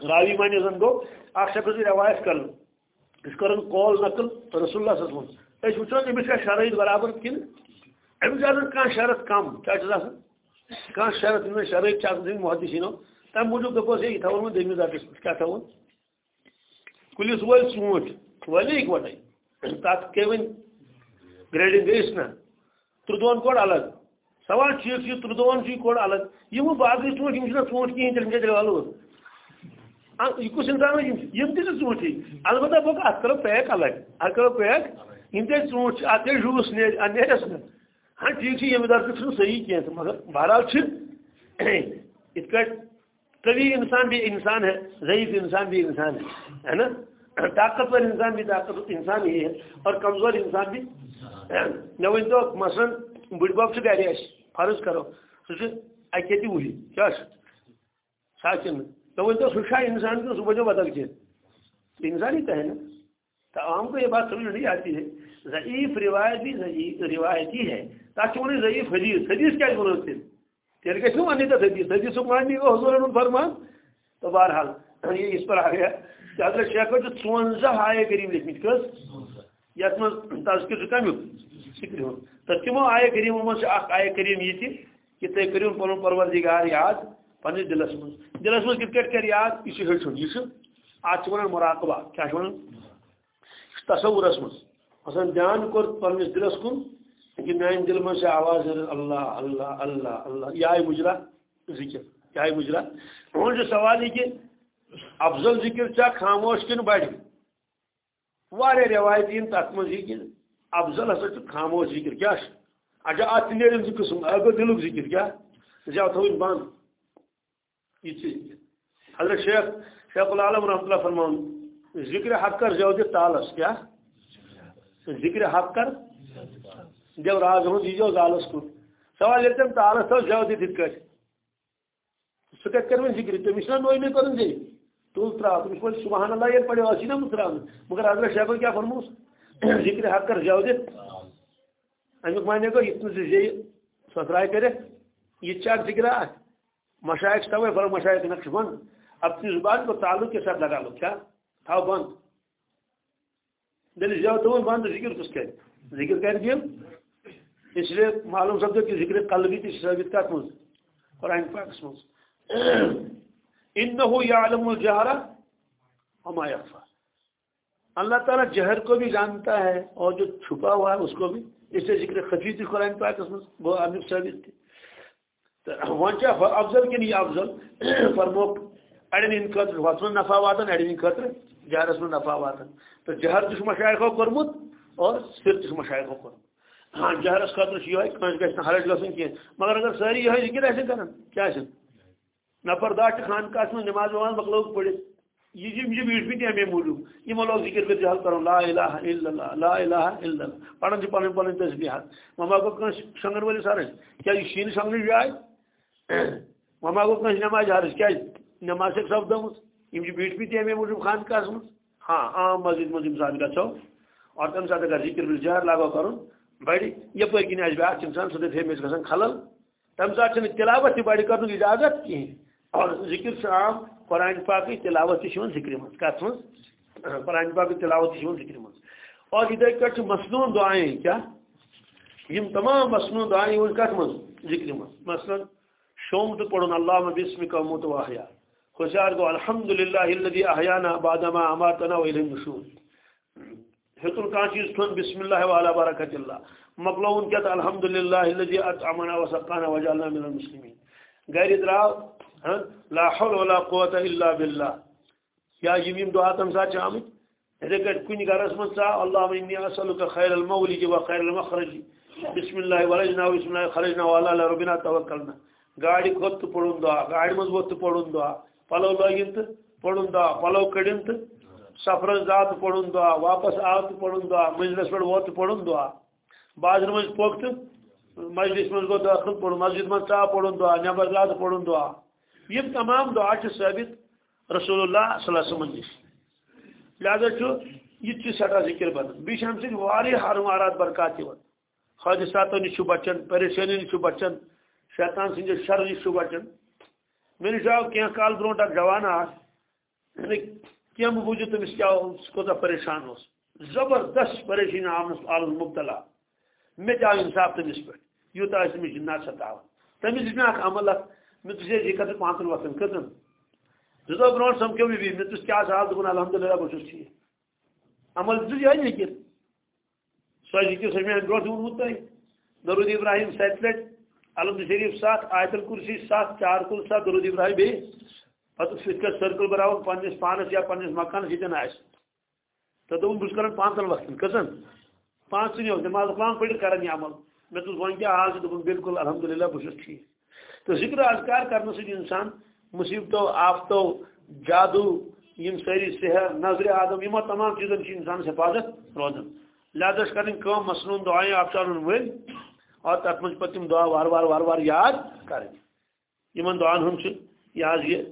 راوی مانے زن گو اخ شخص روایت کر اس کرن قول نقل رسول اللہ صلی اللہ علیہ وسلم۔ اس وچھو امس کا شرائط برابر کن؟ امس آسان کان شرط کم کیا چھ آسان کان شرط میں شرائط چھ آسان محدثینو تم موجود دپوس یہ تھاون دمی داتس کیا تھاون کلس ول ژوٗنٛٹھ ولے اکوٹے تک کے ون گریڈنگ گیس نا تردون کوڑ الگ، سوال ٹھیک یہ تردون چھ کوڑ الگ ہاں، یہ باقی ژوٗنٛٹھۍ یِم چھِنہٕ ژوٗنٛٹھ کِہیٖنۍ تیٚلہِ کیٛازِ یہ کس انسان یم تہ ژوٗنٛٹھٕے البتہ بہٕ اتھ کرو پیک الگ اتھ کرو پیک۔ یم تیٚلہِ ژوٗنٛٹھ چھِ اتھ تیٚلہِ جوٗس نیرس نہٕ ہاں ٹھیک ہے یہ دار چھُنہٕ صحیح کینٛہہ مگر بہرحال چھ۔ یِتھ کٲٹھۍ قوی انسان بھی انسان ہے، ضعیف انسان بھی انسان ہے ہے نا؟ طاقتور انسان بھی طاقت، انسان ہی ہے اور کمزور انسان بھی۔ مے ون تو مثلا بڑ بب سے گھر فرض کرو۔ سہ اکی وہی کیا ساچن تو ون تو سہ انسان کو صبح جو بدل کے۔ انسان ہی تو ہے نا۔ تو عام کو یہ بات سمجھ نہیں آتی ہے۔ ضعیف روایت بھی روایتی ہے۔ تاکہ انہیں ضعیف حدیث حدیث کیا ضرورت تھی تیل گھو ونی تک حدیث حدیث مانی حضور فرمان تو بہرحال، یہ اس پر آ گیا۔ حضرت شیخ جو ژونزہ آئے کریم لکھمت کس یت من تذکر کمیک فکر ہو تو تمو آئے کریم من سے اخ آئے کریم یہ تھی کہ تھی کرو پن پروردگار یاد پنس دلس من دلس من کت کٹ کر یاد یہ ہٹن یہ ات ونان مراقبہ کیا ونان تصورس من مثلا دھیان کور پنس دلس کن کہ میان دل من سے آواز اللہ اللہ اللہ اللہ یہ آئے مجرا ذکر یہ آئے مجرا ہوں جو سوال ہے کہ افضل ذکر چا، خاموش کن بڑ واریاہ روایت ین تک مز یہ کہ افضل ہسا خاموش ذکر کیا؟ اچھا ات نیرن زٕ قسم اگر دلک ذکر کیا؟ زیادہ تھوین بند یہ حضرت شیخ شیخ العالم رحمۃ اللہ فرمان ذکر حق کر زیو دے تالس کیا؟ ذکر حق کر۔ دیو راز ہوں جی دیجو زالس کو۔ سوال یہ تم تالس تو زیو دے دت کر۔ سہ کت کر ذکر تمس نا نوئی میں کرن دے۔ تل ترا تمس پہ سبحان اللہ، یہ پڑھو اسی نا ترا مگر حضرت شیخ کیا فرموس؟ (clears throat) ذکر حق کر زیو دت امیک مانے گو یہ زی سترائے کرے. یہ چاک ذکر ہے. مشائق توے فرق مشائق نقش بند. اپنی زبان کو تعلق کے ساتھ لگا لو. کیا؟ تھا بند. دل جاؤ تو بند ذکر کس کے؟ ذکر کر دیا. اس لیے معلوم سب کہ ذکر قلبی تھی، ثابت کا مز قرآن پاک مز (clears throat) انه يعلم الجهر وما يخفى اللہ تعالیٰ جہر کو بھی جانتا ہے اور جو چھپا ہوا ہے اس کو بھی۔ اس سے ذکر خفی تھی قرآن پاک اس میں وہ امیر ثابت تھی۔ وچا افضل کن یہ افضل۔ فرمو اڑین ہند خطر وت من نفع واتن اڑین ہند خطر جہرس من نفع واتن۔ تو جہر تہ مشائقو کورمت اور سر تہ مشائقو کورمت ہاں جہرس خطر یہ کنس گھس ہرٹ گھن کی مگر اگر ساری یہ ذکر آن کران کیا نفر دار خان کاس من نماز وماز مکلوک پڑھت یہ جی- یہ بھی امی موجود۔ یہ لوگ ذکر کر جہل کرو لا الہ الا اللہ، لا الہ الا اللہ۔ پڑھن سے پڑھن پڑھن تسبیحات مما کو کن شنگر والی سارے۔ کیا یہ شین شنگر جائے مما گو کس نماز حرس کیا نماز سے سب دمت یم جی بیٹ بھی تمے موجود خان کاس من ہاں عام مسجد مز انسان گھو اور تمہ سات اگر ذکر جہر لاگو کرن بڑی یپر کن آس بیاکھ انسان سو تھمس گھن خلل۔ تمہ سات تلاوت تہ بڑی کرن اجازت کہین اور ذکر سے عام قرآن پاک تلاوت ذکر من کت من قرآن پاک تلاوت ذکر من اور ادھر کٹ مصنون دعائیں کیا؟ یم تمام مصنون دعائیں کت من ذکر من مثلا، شوم تو پڑھن اللہ بسم کا موت واحیا۔ خوشیار گو الحمد للہ الذي احیانا بعد ما اماتنا والى النشور۔ ہتن کان چیز کھن بسم اللہ وعلى برکت اللہ۔ مقلون کہتا الحمد للہ الذي اطعمنا وسقانا وجعلنا من المسلمين غیر دراو ہاں؟ لا حول ولا قوة الا بالله یا یم دعا تم سات چامت اذا کٹ کنی گرس من سا اللهم اني اسالك خير المولج وخير المخرج۔ بسم الله ولجنا بسم الله خرجنا وعلى ربنا توكلنا گاڑی کھوت تو پڑھن دعا، گاڑی مز ووت تو پڑھن دعا۔ پلو لگن تو پڑھن دعا، پلو کڑن تو سفرس دا تو پڑھن دعا، واپس آو تو پڑھن دعا، مجلس پہ ووت تو پڑھن دعا۔ بازر مز پوک تو مجلس مز گو داخل پڑھن مسجد مز ژا پڑھن دعا نبر لا تو پڑھن دعا۔ یہ تمام دعا ثابت رسول اللہ صلی اللہ علیہ وسلم نش لہذا یہ سٹھا ذکر بنان بیس ہم سر ہرمارات برکات حادثاتو نش بچن، پریشانی نش بچن، شیطان سندس شر نش بچن. مے نش آو کی کال برونٹ اک جوان یعنی کم بوجھ تمس کیا پریشان اس زبردست پریشانی آمنس آل مبتلا۔ مے تہ انصاف تمس پہ یوتا تمس جنات ستاو تمس دن اخ عمل مے تس یہ کتن پانچن وقتن کتن زٕ دۄہ برونٛٹھ سمکھیو مےٚ بیٚیہِ مےٚ کیٛاہ حال دوٚپُن الحمدُاللہ بہٕ چھُس ٹھیٖک عمل دِژ یِہوٚے ذِکِر سۄ ذِکِر سۄ چھِ مےٚ برونٛٹھ ووٚنمُت تۄہہِ درود ابراہیم سَتہِ لَٹہِ الحمد شریف ساتھ، آیت الکرسی ساتھ، چار کل ساتھ، درود ابراہیم بیٚیہِ پَتہٕ فِٹ کَر سٔرکٕل بَناوُن پنٛنِس پانَس یا پنٛنِس مکانَس ییٚتٮ۪ن آسہِ تہٕ دوٚپُن بہٕ چھُس کران پانٛژَن وقتَن کٔژَن پانٛژھ یوت نٮ۪ماز کلام پٔرِتھ کران یہِ عمل۔ مےٚ دوٚپ وۄنۍ کیٛاہ حال چھُ دوٚپُن بِلکُل الحمدُاللہ بہٕ چھُس ٹھیٖک تہٕ ذِکر اذکار کرنہٕ سۭتۍ اِنسان مصیبتو آفتو جادو، یم ساری سحر، نظر آدم یمو تمام چیزن کی انسان حفاظت روزان لہذا کریں مسنون دعائیں آبشار ول اور تر مجھ پہ تم دعا وار وار وار وار یاد کریں۔ یمن دعان ہم یہ یہ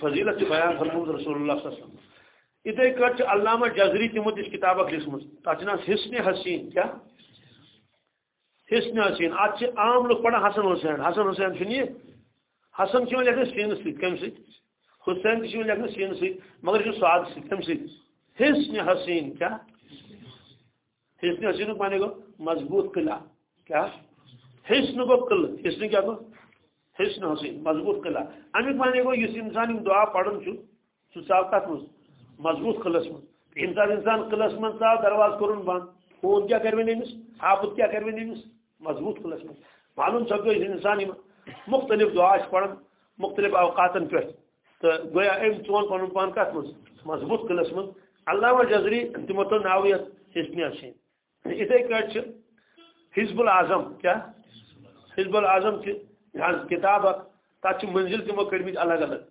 فضیلت بیان فرمود رسول اللہ صلی اللہ علیہ وسلم۔ اتھے کٹ علامہ جزری تمو تس کتاب لکھمت تک حسن حسین، کیا؟ حسن حسین ات عام لوگ پڑھا حسن حسین۔ حسن حسین چھ یہ۔ حسن چھ لکھن سین ست کم ست حسین تھی لکھنا سین سی مگر یہ سواد سی تم سی حسن حسین کیا حسن حسین مانے گو مضبوط قلعہ کیا حسن گو قلع حسن کیا گو حسن حسین، مضبوط قلعہ۔ امیک مانے گو اس انسان دعا پڑھن چھو سو صاحب تک مز مضبوط قلعس من انسان انسان قلعس من صاحب درواز کرن بند۔ خون کیا کروے نیمس آبت کیا کروے نیمس مضبوط قلعس من معلوم سکو انسان مختلف دعا پڑھن مختلف اوقاتن پہ تو گویا ام چون پن پان کت مز مضبوط قلعس من علامہ جزری تمو تو ناو یت حسن حسین اتھے کٹ حزب العظم کیا؟ حزب العظم کتاب تک منزل تمو کڑمت الگ الگ.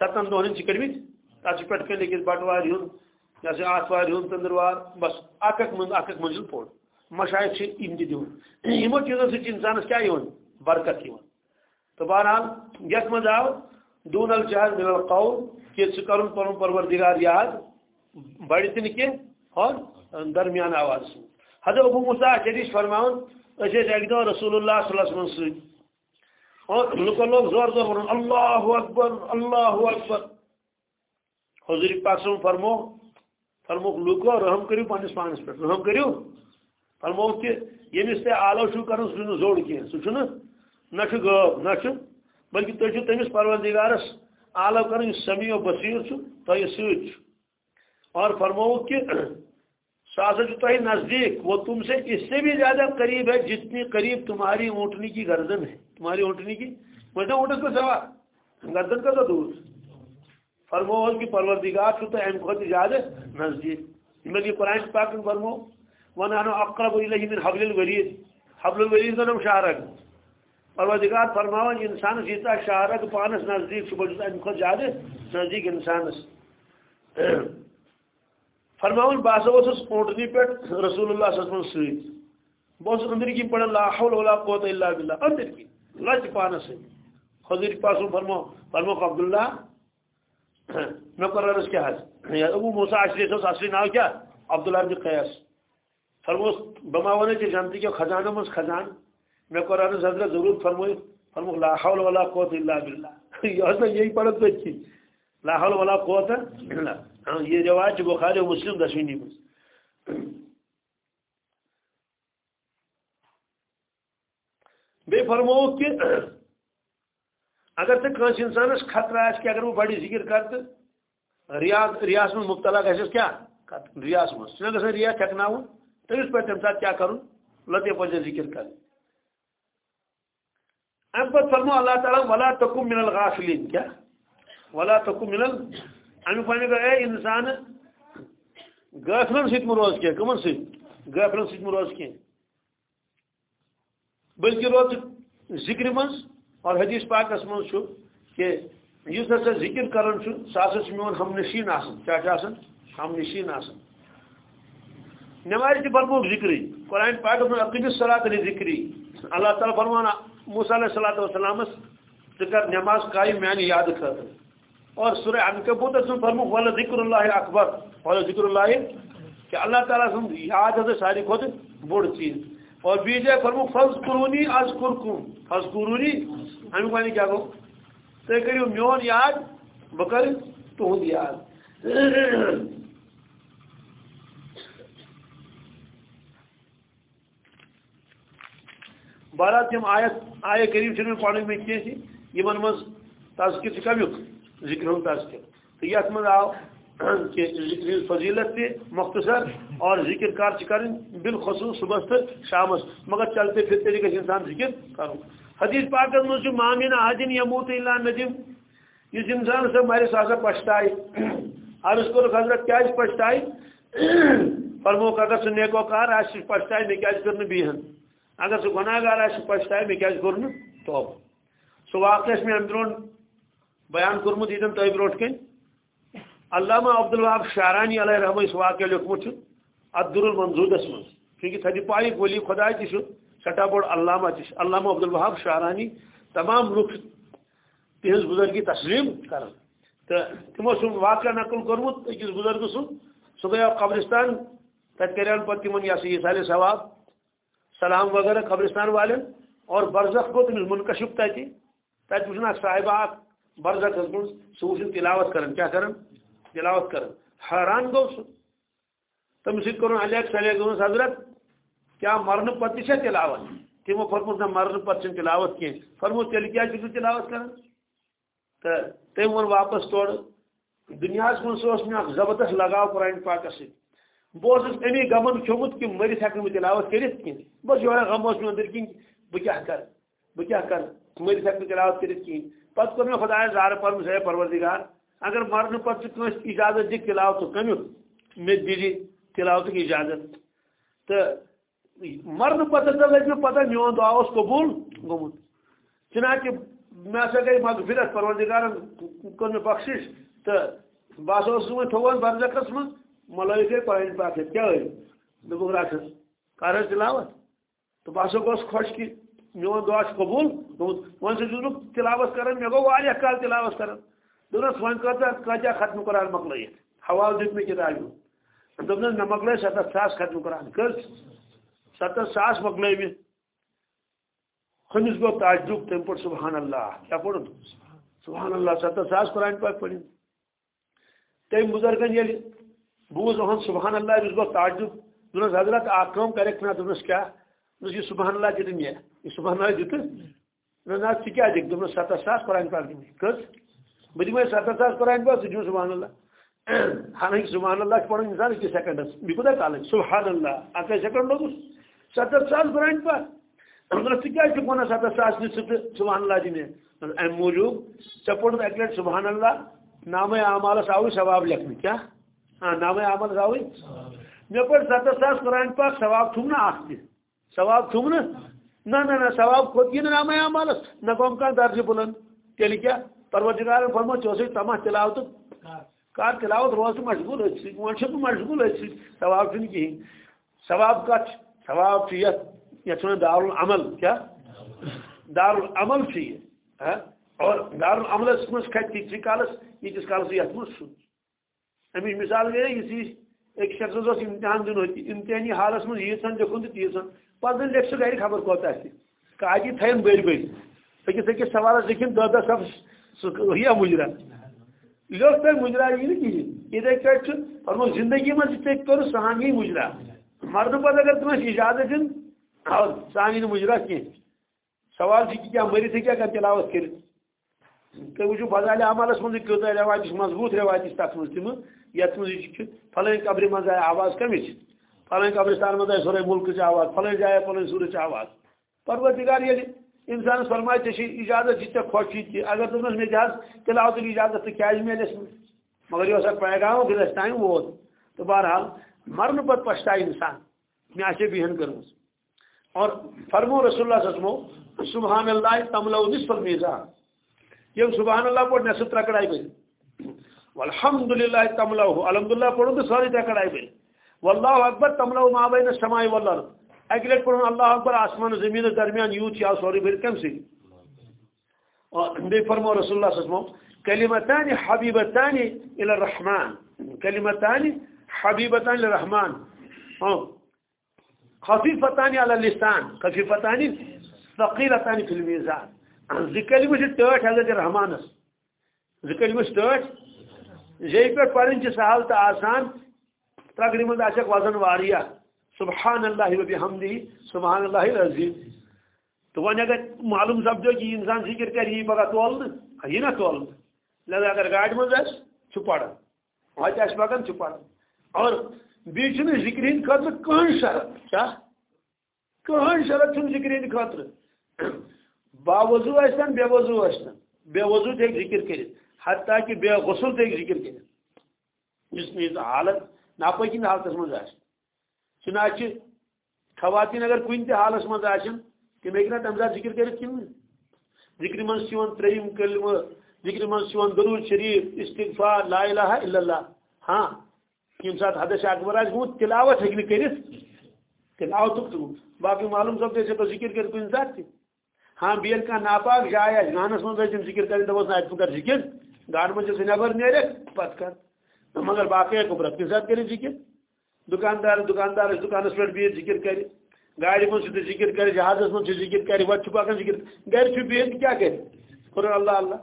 ستن دہن کڑمت تک پہ کن لکھت بٹوار ہن جیسے آتوار ہن تندروار، بس اک من اک منزل پوڑ مشاہد یم تہ دن یمو چیزوں سۭتۍ انسانس کیا برکت تو بہرحال یت مز آو، دون الجہد من القول، کہ ثہ کرن پن پروردگار یاد بڑ تہ کی اور درمیان آواز۔ حضرت ابو موسیٰ شریش فرماؤن اس ایک دو رسول اللہ صلی اللہ علیہ وسلم اور لوگ لوگ زور زور ونن اللہ اکبر اللہ اکبر۔ حضور پاک صلی فرمو فرمو لوگو رحم کریو پانس پانس پہ رحم کریو فرمو کہ یمس تے آلو شو کرن سہ زوڑ کی سہ نہ غب نہ بلکہ تھی تمس پروردگارس عالم کریں سمیع و بصیر تہ ست اور فرمو کہ سا تہ نزدیک، وہ تم سے اس سے بھی زیادہ قریب ہے جتنی قریب تمہاری اونٹنی کی گردن ہے۔ تمہاری اونٹنی کی؟ مجھے اونٹس کو سوار گردن کا تو دور۔ فرمو کہ پروردگار چھو تو خود زیادہ نزدیک۔ میں یہ قرآن پاک فرمو ونحن اقرب الیہ من حبل الورید حبل الورید کا نام پروردگار فرماون انسان جیتا شہرت پانس نزدیک بہت امہ کھت زیادہ نزدیک انسانس فرماون بہت اوسس اونٹنی پہ رسول اللہ صلی اللہ علیہ وسلم ست بہت اندر کی پڑھن لا حول ولا قوت الا بالله اندر کی لچ پانس حضور پاس فرمو فرمو عبداللہ میں قرار کیا ہے ابو موسیٰ عشری سے اصلی نام کیا؟ عبداللہ بن قیاس فرمو بما ونه کہ جانتی کہ خزانہ مس خزانہ میں قرآن حضرت ضرور فرموئی فرمو لا حول ولا قوت الا باللہ۔ (laughs) یہ یہی پڑھت تو اچھی لا حول ولا قوت الا ہاں، یہ روایت بخاری و مسلم دسوینی میں (clears throat) بے فرمو کہ (clears throat) اگر تو کنس انسانس خطرہ کہ اگر وہ بڑی ذکر کر تو ریاض ریاض میں مبتلا گھس کیا؟ ریاض من سہ ریا ٹھکن تمس پہ تمہ سات کیا کرن لطے پہ ذکر کر۔ ام پہ فرمو اللہ تعالیٰ، ولا تکم من الغافلین کیا؟ ولا تکم من امی پہ اے انسان، غافلن سیت مروز کیا کمن سیت غافلن سیت مروز کیا بلکہ روز ذکر من اور حدیث پاکس من کہ اس ہسا ذکر کران سہ ہسا میون ہم نشین آسان کیا آسان ہم نشین آسان نماز تہ برپور ذکری قرآن پاکس من اقیم صلاۃ ذکری اللہ تعالیٰ فرمانا، موسیٰ علیہ الصلوۃ والسلام ژٕ کر نماز قائم میانہ یاد خاطر اور سورہ عنکبوت میں فرمو ولا ذکر اللہ اکبر ولا ذکر اللہ کہ اللہ تعالیٰ سن یاد ہے ساری کھوت بوڑ چیز اور بیجے فرمو فض قرونی از قرکم فض قرونی ہمیں معنی کیا گو تو کریو میون یاد بکر تہد یاد۔ بارات تم آیت آئے قریب چھ پڑھ میں کی یمن مز تذکر کمیک ذکر ہوں تذکر۔ تو یہ من آو کہ ذکر فضیلت تہ مختصر اور ذکر کار کر بالخصوص صبح تو شام مگر چلتے پھرتے گھر انسان ذکر کروں۔ حدیث پاک مجھ مامین حدین یموت اللہ ندیم اس انسان سے مارے سا پچھتائے عرض کور حضرت کیا پچھتائے فرمو اگر سہ نیکو کار آس پچھتائے مے کیا کر بیہن اگر سہ گناہ گار آس پچھتائے مے کیا کور تو سہ واقع میں ام برو بیان کورمت یہ تہ برو کن علامہ عبدالوہاب شارانی علیہ رحمہ اس واقعہ لکھمت عبدال المنظودس من چونکہ تھدی پائی ولی خدا تہ سٹھا بوڑ علامہ تہ علامہ عبدالوہاب شارانی تمام لوگ تہذ بزرگی تسلیم کر۔ تو تمو سن واقعہ نقل کورمت اکس بزرگ سن۔ سہ گیا قبرستان تت کران پتہ تمن یہ یہ سال ثواب۔ سلام وغیرہ قبرستان والن اور برزخ گو تمس منکشف تتہ تتہ وچھنا صاحبہ برزخ من سہ تلاوت کران کیا کران تلاوت کر حیران گو سہ تم سی کور الیک سلیک دونس حضرت، کیا مرن پتہ چھ تلاوت؟ تمو فرموت نہ مرن پتہ تلاوت کی فرموت تیل کیا چھ تلاوت کر تو تم ون واپس توڑ۔ دنیا من سوس میں زبردست لگاؤ قرآن پاک سے بہت امی غمن کھومت کہ مرت ہیکن بہ تلاوت کرت کہیں بس یہ غم اس اندر کن بہ کر بہ کر۔ مرت ہیکن تلاوت کرت کہیں پتہ کور مے خدا زار پر سے پروردگار، اگر مرنے پتہ کنس اجازت دک تلاوت کمیک مے دی تلاوت کی اجازت۔ تو مرنے پتہ تو لگ پتہ میون دعا اس قبول گومت چنانچہ مے ہسا گئی مغفرت پروردگار کن مے بخشش۔ تو بہت اس وہ تھوان برزخس من ملائک گئی پرائن پاک کیا ہوئی دبک رکھس کر تلاوت تو بہت گوس خوش کہ میون دعا قبول گومت ون سے تلاوت کران مے گو واریاہ کال تلاوت کران دس ون کتیا ختم قرآن مکلت حوالہ دیت مے کتابہ دس مے مکل ستھ ساس ختم قرآن کر ستھ ساس مکل مے ہمس گو تعجب تم پہ سبحان اللہ کیا پڑھ سبحان اللہ ستھ ساس قرآن پاک پڑھ تم بزرگن یل بوز اہم سبحان اللہ امس گو تعجب. دس حضرت اخ کم کرک نا دس کیا دس یہ سبحان اللہ دت مے یہ سبحان اللہ دت نا ژٕ کیٛاہ دِکھ دوٚپنس سَتَتھ ساس قرآن پاک دِمٕے کٔژ بہٕ دِمے سَتَتھ ساس قرآن پاک ژٕ سبحان اللہ. ہاں حالانکہ سبحان اللہ چھُ پَرُن اِنسان أکِس سیکنڈس بیٚیہِ کوٗتاہ کالٕچ سبحان اللہ. اَکے سیکنڈ لوٚگُس سَتَتھ ساس قرآن پاک. دوٚپنس ژٕ کیٛازِ چھُکھ وَنان سَتَتھ ساس نہِ سبحان اللہ دِ مےٚ اَمہِ موٗجوٗب ژےٚ سبحان اللہ. نامے اعمالس آوٕے ثواب لیکھنہٕ کیٛاہ ہاں نامے اعمالس آوٕے مےٚ پٔر سَتَتھ ساس قرآن پاک ثواب تھوٚم اکھ تہِ ثواب تھوٚم نہ؟ نہ نہ ثواب کھوت یہ نامے اعمالس نہ گوٚم کانٛہہ درجہِ بُلنٛد۔ تیٚلہِ کیٛاہ پروردگار فرمو چوسے تما تلاوت۔ کار۔ تلاوت روز مشغول اتھ ون چھ مشغول اتھ ثواب چھ کہین ثواب کت ثواب چھ یت یت دار العمل کیا دار العمل چھ یہ اور دار العمل اس میں کھت تھی کالس یہ جس کالس یت مس امی مثال گئی اسی ایک شخص اس امتحان دن ہوتی، امتحانی حالس میں یہ سن دیکھن تو تیز سن۔ پتہ لیکھ سہ گھر خبر کوتا ہے۔ کاجی تھین بڑی بڑی أکِس أکِس سوالس لیکھن دہ دہ صف سہ مجرا۔ لوگ تک مجرا یہ نا کہین اتھے پہ فرمو زندگی من تک کر سہان ہی مجرا۔ مرد پتہ اگر تمہیں اجازت دن سہان ہی مجرا کی سوال سے کیا مری تھے کیا کر تلاوت کر تھی وچو بدال عملس من کتہ روایت مضبوط روایت تک من تم یت من فلن قبر من آئی آواز کمچ فلن قبرستان من آئی سورے ملک آواز؟ فلن جائے فلن سورج آواز؟ پروردگار یل انسان فرمائے ٹھیک اجازت جی ٹھیک خوش تھی اگر دس مے جہاز تیل اجازت تو کیا میلس مگر یہ پیغام دلس تین ووت تو بہرحال مرن پتہ پچھتائے انسان. مے آسے بہن کرم اور فرمو رسول اللہ سسمو سبحان اللہ، تملو نصف المیزان. یم سبحان اللہ پڑھ نصف ترکڑائی بل والحمد لله walhamdulillah tamlahu alhamdulillah পড়ুন সরি দেখা আইবেন والله اکبر تملأه ما بین السماء والارض. اگلے پڑھن الله اکبر آسمان و زمین درمیان یو چی سوری بھر کم سی. دے فرمو رسول اللہ صلی اللہ علیہ وسلم کلمتان حبیبتان إلى الرحمن كلمتان حبيبتان للرحمن خفيفتان على اللسان. خفيفتان ثقيلتان في الميزان ذکر مجھے ٹوٹ حضرت رحمانس ذکر مجھے ٹوٹ جی پہ پڑھن سہل تو آسان ترکر من وزن واریا سبحان اللہ و بحمدی سبحان اللہ العظیم۔ تو ون اگر معلوم سپدو کہ انسان ذکر کر یہ پگہ تول یہ نہ تول لہذا اگر گاڑی من آس پڑھان وتہ پکان پڑھان اور بیچ ذکر ہند خاطر کہن شرط؟ کیا؟ کہن شرط ذکر ہند خاطر؟ باوضو اشتن بے وضو اشتن بے وضو تک ذکر کرت حتیٰ کہ بے غسل تک ذکر کرت جس میں حالت ناپاکی حالت مز آس چنانچہ خواتین اگر کن تہ حالس مز آن تم ہیٚکہِ نا تمہِ ساتہٕ ذکر کٔرِتھ کِنہٕ ذکر منٛز چھِ یِوان ترٛیٚیِم کلمہٕ، ذکر منٛز چھِ یِوان درود شریف، استغفار، لا الہ الا اللہ۔ ہاں ییٚمہِ ساتہٕ حدث اکبر آسہِ گوٚمُت تلاوت ہیٚکہِ نہٕ کٔرِتھ تلاوتُک تہٕ باقٕے معلوم سپدِ أسۍ ہیٚکو ذکر کٔرِتھ کُنہِ ساتہٕ تہِ ہاں بیل کا ناپاک جائے آس گانس من تم ذکر کر دس نا اتھ کر ذکر۔ گان من سے نبر نیرے پت کر۔ مگر باقی قبرت کے ساتھ کرے ذکر۔ دکاندار دکاندار دکانس پہ بہت ذکر کر گاڑی من ذکر کر جہاز من ذکر کر وت پکان ذکر۔ گھر چھ بہت کیا کر قرآن اللہ اللہ۔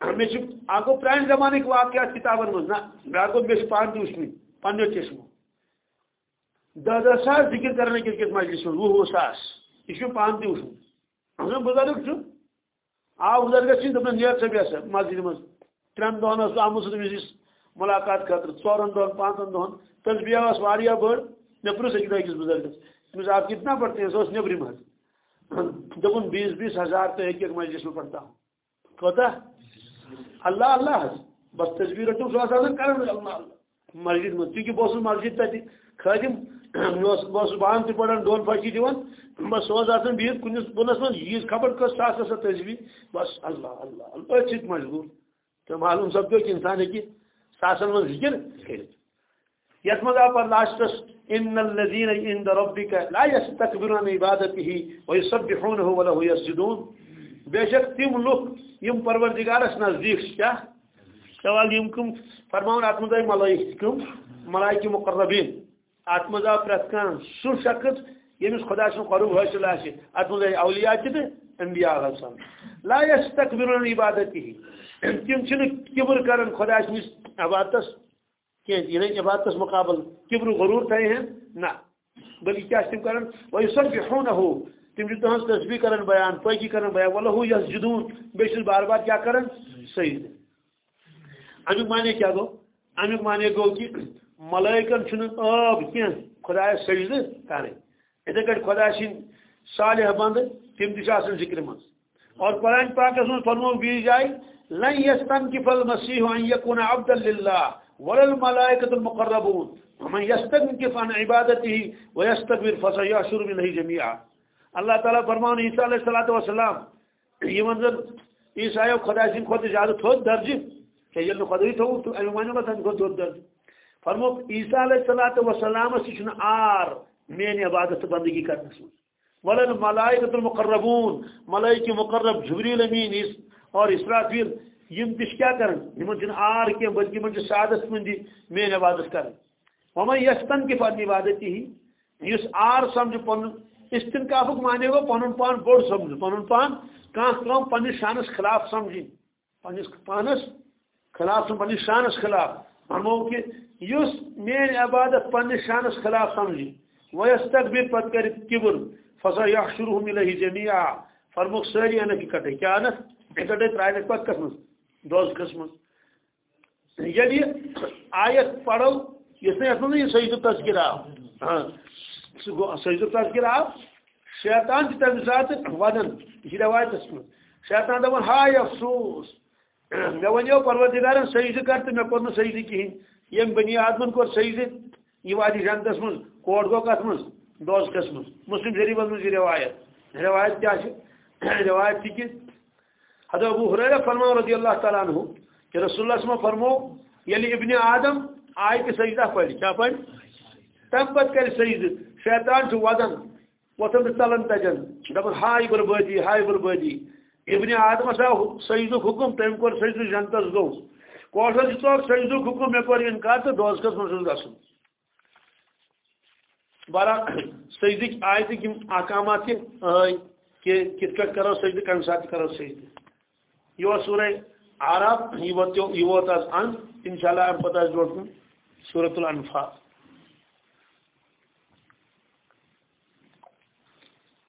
مے اگو پران زمانہ واقعات کتابن من نا مے گو مے پان تہ وچھنی پنو چشمو دہ دہ ساس ذکر کرنے کس کس مجلس من وہ ساس۔ یہ پان تہ وچھن بزرگ آو بزرگ دن نیر سا بیسا مسجد مز ترین دہن آمت سمس ملاقات خاطر ژورن دہن پانچن دہن تصبیہ اس واریا بڑ مے پرس اکس بزرگس تمس آپ کتنا پڑھتے ہیں؟ سو نبرم حض دپن بیس بیس ہزار تو ایک ایک مجلس میں پڑھتا ہوں۔ اللہ اللہ حض بس تصویر رٹو سو آسان اللہ اللہ۔ مسجد من چونکہ بہت مسجد تتہ خادم بہت بان تہ پڑھان ڈول پھچی دِوان بس سوز آسان بہت کنس بنس من ییز خبر کس ساس سا بس اللہ اللہ اللہ۔ چھ مجبور۔ تو معلوم سپدو کہ انسان ہے کہ ساسن من ذکر کرت یت مز آپ لاسٹس ان الذين عند ربك لا يستكبرون عن عبادته ويسبحونه وله يسجدون بے شک تم لوگ یم پروردگارس نزدیک کیا سوال یم کم؟ فرماؤن ات مز ملائک کم؟ ملائک مقربین. ات مز پرت کان سو شخص یمس خدا سن قرب حاصل آسہ ات مز اولیاء تہ انبیاء السلام. لا یستكبرون عبادته تم کبر کرن خدا سنس عبادتس کہ یہ عبادتس مقابل کبر غرور تھے ہیں نہ بلکہ کیا تم کرن ويسبحونه تم جو تہنز تسبیح کرن بیان پاکی کرن بیان ولہو یسجدون بیشل بار بار کیا کرن صحیح امیک معنی کیا گو امیک معنی گو کہ ملائکن چھن آب کی خدا سجد کریں اتھے کٹ خدا سن صالح بند تم تم ذکر من اور قرآن پاک من فرمو بی جائے لن يستنكف المسيح أن يكون عبدا لله ولا الملائكة المقربون. ومن يستنكف عن عبادته ويستكبر فسيحشر من جميعا. اللہ تعالیٰ فرمان عیسیٰ علیہ الصلوۃ والسلام یہ منظر؟ عیسیٰ خدا سن خود زیادہ تھوت درجہ کہ یہ خدا ہی تو امی معنی بتا خود درجہ فرمو عیسیٰ علیہ الصلوۃ والسلام سے آر میری عبادت بندگی کرنے سے ولن ملائکت المقربون ملائک مقرب جبریل امین اور اسرافیل یم تش کیا کرن؟ یمن چن آر کی بلکہ من سعادت مندی مین عبادت کرن۔ ومن یستن کی فن عبادت ہی یس آر سمجھ پن، استنکافک معنی گو پنن پان بوڑ سمجھ پنن پان کان کام پنس شانس خلاف سمجھی۔ پنس پانس خلاف سم شانس خلاف۔ ہمو کہ یس مین عبادت پنس شانس خلاف سمجھی۔ ویستکبر پت کر کبر فسا یحشرهم الیہ جميعا فرموک ساری انک اکٹھے کیا انک اکٹھے ترائے پت کس مز دوزخس من یل آیت پڑھو، اس نے اصل یہ سجد تذکر آو ہاں. سجد تذکر آو شیطان تہ تمہ سات ودن یہ روایت من شیطان دپان ہائے افسوس. مے ونیو پروردگارن سجد کر تو مے کور سجد کہین یم بنی آدمن کور سجد یہ وادی جنتس من. کوٹ گو کت من؟ دوزخس من؟ مسلم شریف من یہ روایت. روایت کیا روایت تھی کہ حضرت ابو حریرہ فرماؤ رضی اللہ تعالیٰ عنہ کہ رسول اللہ صلی فرمو یلی یعنی ابن آدم آئی کہ سجدہ پڑھ، کیا پڑھ؟ تم پت کر سجد، شیطان چھو ودن وطن تلن تجن دپن ہائی بربادی ہائی بربادی ابن آدم سا سجد حکم، تم کور سجد جنتس گو کوشش تو سجد حکم میں کور انکار تو دوزکس من گسن بارہ سجدک آیت کم احکامات کہ کت کرو سجد کم سات کرو سجد یہ سورہ عرب یہ ووت آز ان شاء اللہ امہ پتہ برو صورت الانفال۔